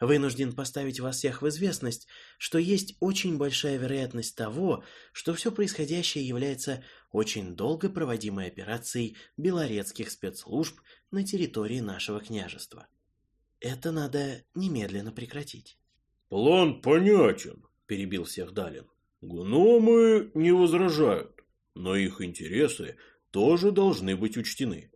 Вынужден поставить вас всех в известность, что есть очень большая вероятность того, что все происходящее является очень долго проводимой операцией белорецких спецслужб на территории нашего княжества. Это надо немедленно прекратить. «План понятен», — перебил всех Далин. «Гномы не возражают, но их интересы тоже должны быть учтены».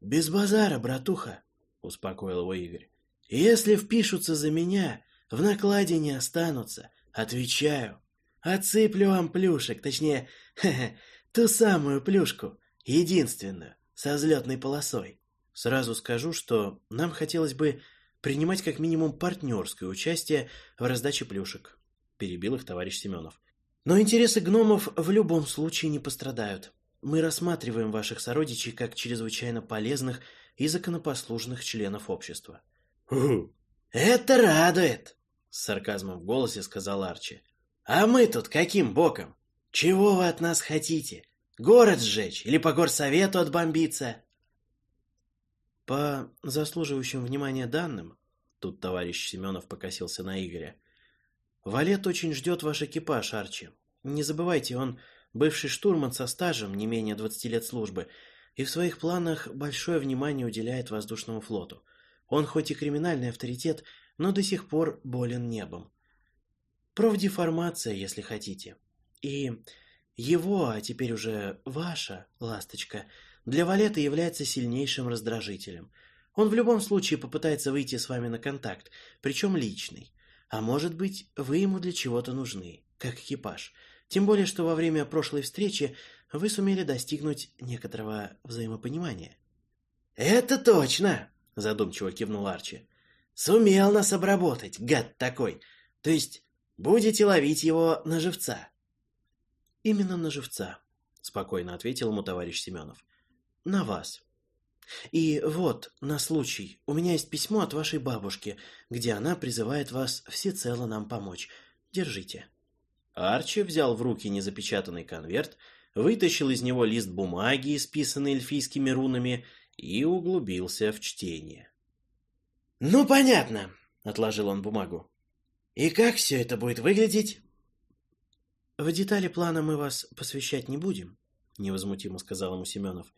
«Без базара, братуха», — успокоил его Игорь. Если впишутся за меня, в накладе не останутся. Отвечаю. Отсыплю вам плюшек, точнее, [LAUGHS] ту самую плюшку, единственную, со взлетной полосой. Сразу скажу, что нам хотелось бы принимать как минимум партнерское участие в раздаче плюшек. Перебил их товарищ Семенов. Но интересы гномов в любом случае не пострадают. Мы рассматриваем ваших сородичей как чрезвычайно полезных и законопослушных членов общества. «Это радует!» — с сарказмом в голосе сказал Арчи. «А мы тут каким боком? Чего вы от нас хотите? Город сжечь или по горсовету отбомбиться?» По заслуживающим внимания данным, тут товарищ Семенов покосился на Игоря, Валет очень ждет ваш экипаж, Арчи. Не забывайте, он бывший штурман со стажем не менее 20 лет службы и в своих планах большое внимание уделяет воздушному флоту. Он хоть и криминальный авторитет, но до сих пор болен небом. Профдеформация, если хотите. И его, а теперь уже ваша, ласточка, для Валета является сильнейшим раздражителем. Он в любом случае попытается выйти с вами на контакт, причем личный. А может быть, вы ему для чего-то нужны, как экипаж. Тем более, что во время прошлой встречи вы сумели достигнуть некоторого взаимопонимания. «Это точно!» Задумчиво кивнул Арчи. Сумел нас обработать, гад такой. То есть будете ловить его на живца. Именно на живца, спокойно ответил ему товарищ Семенов. На вас. И вот, на случай, у меня есть письмо от вашей бабушки, где она призывает вас всецело нам помочь. Держите. Арчи взял в руки незапечатанный конверт, вытащил из него лист бумаги, исписанный эльфийскими рунами, и углубился в чтение. «Ну, понятно», — отложил он бумагу. «И как все это будет выглядеть?» «В детали плана мы вас посвящать не будем», — невозмутимо сказал ему Семенов.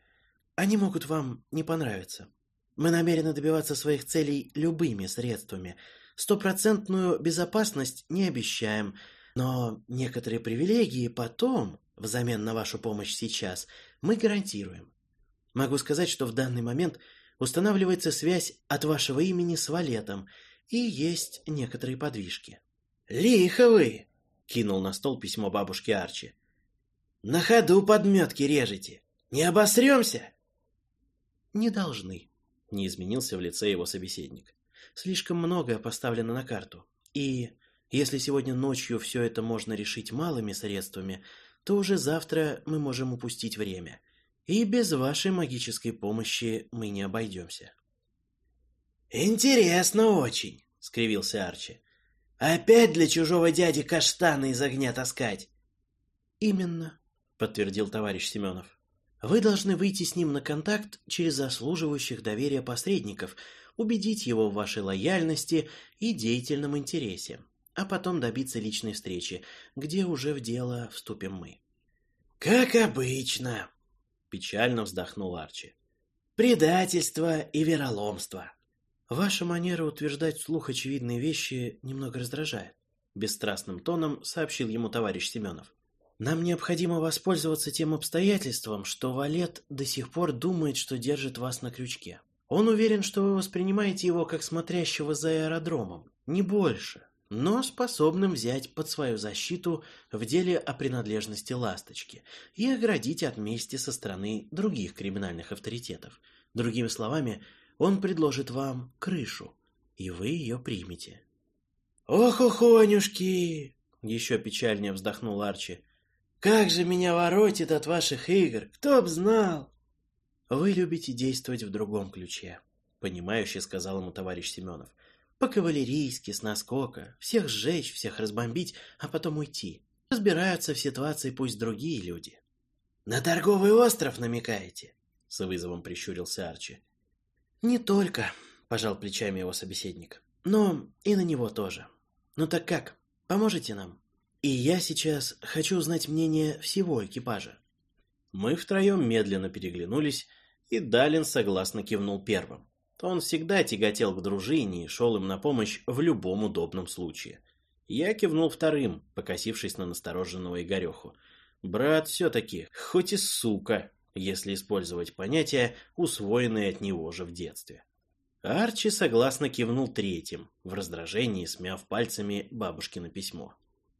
«Они могут вам не понравиться. Мы намерены добиваться своих целей любыми средствами. Стопроцентную безопасность не обещаем, но некоторые привилегии потом, взамен на вашу помощь сейчас, мы гарантируем. Могу сказать, что в данный момент устанавливается связь от вашего имени с Валетом, и есть некоторые подвижки. «Лихо вы!» — кинул на стол письмо бабушки Арчи. «На ходу подметки режете. Не обосремся?» «Не должны», — не изменился в лице его собеседник. «Слишком многое поставлено на карту. И если сегодня ночью все это можно решить малыми средствами, то уже завтра мы можем упустить время. И без вашей магической помощи мы не обойдемся. «Интересно очень», — скривился Арчи. «Опять для чужого дяди каштаны из огня таскать?» «Именно», — подтвердил товарищ Семенов. «Вы должны выйти с ним на контакт через заслуживающих доверия посредников, убедить его в вашей лояльности и деятельном интересе, а потом добиться личной встречи, где уже в дело вступим мы». «Как обычно», — печально вздохнул Арчи. «Предательство и вероломство». «Ваша манера утверждать вслух очевидные вещи немного раздражает», — бесстрастным тоном сообщил ему товарищ Семенов. «Нам необходимо воспользоваться тем обстоятельством, что Валет до сих пор думает, что держит вас на крючке. Он уверен, что вы воспринимаете его как смотрящего за аэродромом, не больше, но способным взять под свою защиту в деле о принадлежности ласточки и оградить от мести со стороны других криминальных авторитетов. Другими словами, он предложит вам крышу, и вы ее примете. «Ох, охонюшки!» — еще печальнее вздохнул Арчи. «Как же меня воротит от ваших игр! Кто б знал!» «Вы любите действовать в другом ключе», — понимающе сказал ему товарищ Семенов. «По-кавалерийски, с наскока, всех сжечь, всех разбомбить, а потом уйти. Разбираются в ситуации пусть другие люди». «На торговый остров намекаете?» — с вызовом прищурился Арчи. «Не только», — пожал плечами его собеседник, — «но и на него тоже. Ну так как, поможете нам? И я сейчас хочу узнать мнение всего экипажа». Мы втроем медленно переглянулись, и Далин согласно кивнул первым. Он всегда тяготел к дружине и шел им на помощь в любом удобном случае. Я кивнул вторым, покосившись на настороженного Игореху. Брат все-таки, хоть и сука, если использовать понятия, усвоенные от него же в детстве. Арчи согласно кивнул третьим, в раздражении смяв пальцами бабушкино письмо.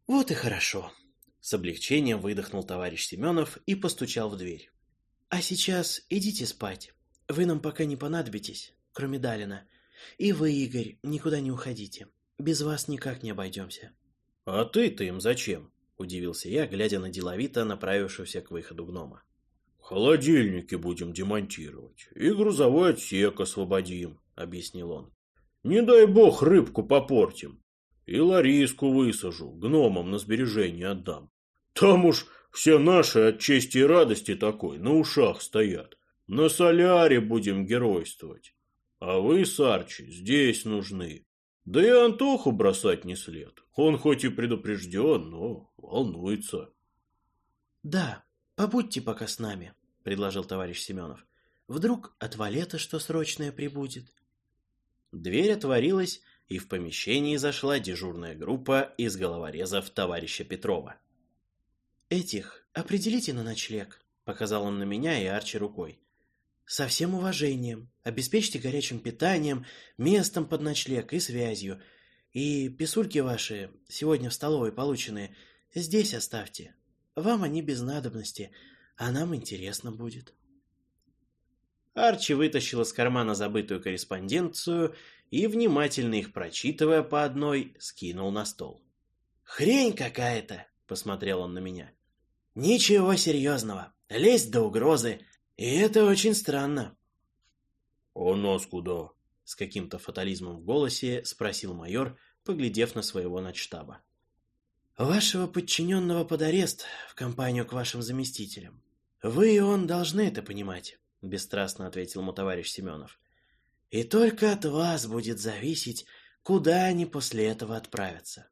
«Вот и хорошо», — с облегчением выдохнул товарищ Семенов и постучал в дверь. «А сейчас идите спать. Вы нам пока не понадобитесь, кроме Далина. И вы, Игорь, никуда не уходите. Без вас никак не обойдемся». «А ты-то им зачем?» — удивился я, глядя на деловито направившегося к выходу гнома. «Холодильники будем демонтировать и грузовой отсек освободим», — объяснил он. «Не дай бог рыбку попортим. И Лариску высажу, гномам на сбережение отдам. Там уж все наши от чести и радости такой на ушах стоят. На соляре будем геройствовать. А вы, Сарчи, здесь нужны. Да и Антоху бросать не след. Он хоть и предупрежден, но волнуется. Да, «Побудьте пока с нами», — предложил товарищ Семенов. «Вдруг от валета что срочное прибудет?» Дверь отворилась, и в помещении зашла дежурная группа из головорезов товарища Петрова. «Этих определите на ночлег», — показал он на меня и Арчи рукой. «Со всем уважением. Обеспечьте горячим питанием, местом под ночлег и связью. И писульки ваши, сегодня в столовой полученные, здесь оставьте. Вам они без надобности, а нам интересно будет. Арчи вытащил из кармана забытую корреспонденцию и, внимательно их прочитывая по одной, скинул на стол. «Хрень какая-то!» — посмотрел он на меня. «Ничего серьезного. Лезть до угрозы. И это очень странно». «А нас куда?» — с каким-то фатализмом в голосе спросил майор, поглядев на своего начштаба. Вашего подчиненного под арест в компанию к вашим заместителям. Вы и он должны это понимать, бесстрастно ответил ему товарищ Семенов. И только от вас будет зависеть, куда они после этого отправятся.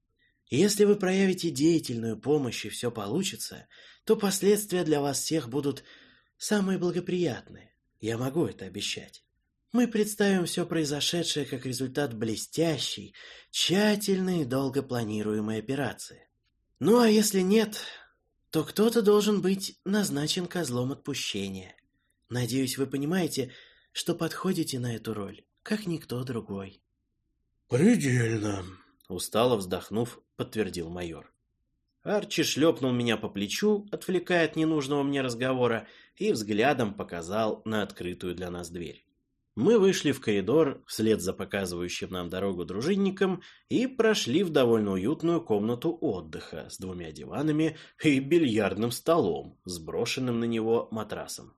Если вы проявите деятельную помощь и все получится, то последствия для вас всех будут самые благоприятные. Я могу это обещать. Мы представим все произошедшее как результат блестящей, тщательной и долго планируемой операции. Ну а если нет, то кто-то должен быть назначен козлом отпущения. Надеюсь, вы понимаете, что подходите на эту роль, как никто другой. «Предельно», — устало вздохнув, подтвердил майор. Арчи шлепнул меня по плечу, отвлекая от ненужного мне разговора, и взглядом показал на открытую для нас дверь. Мы вышли в коридор вслед за показывающим нам дорогу дружинником и прошли в довольно уютную комнату отдыха с двумя диванами и бильярдным столом, сброшенным на него матрасом.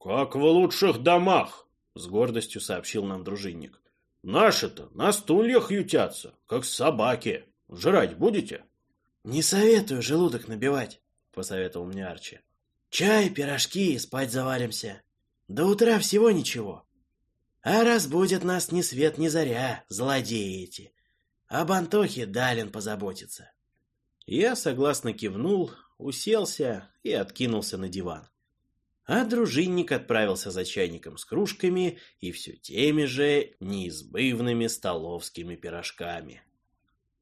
«Как в лучших домах!» — с гордостью сообщил нам дружинник. «Наши-то на стульях ютятся, как собаки. Жрать будете?» «Не советую желудок набивать», — посоветовал мне Арчи. «Чай, пирожки, спать завалимся. До утра всего ничего». А разбудят нас ни свет ни заря, злодеи эти. Об Антохе Далин позаботится. Я согласно кивнул, уселся и откинулся на диван. А дружинник отправился за чайником с кружками и все теми же неизбывными столовскими пирожками.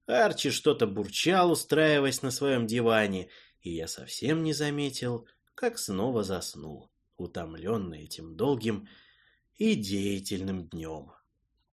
Арчи что-то бурчал, устраиваясь на своем диване, и я совсем не заметил, как снова заснул, утомленный этим долгим и деятельным днем.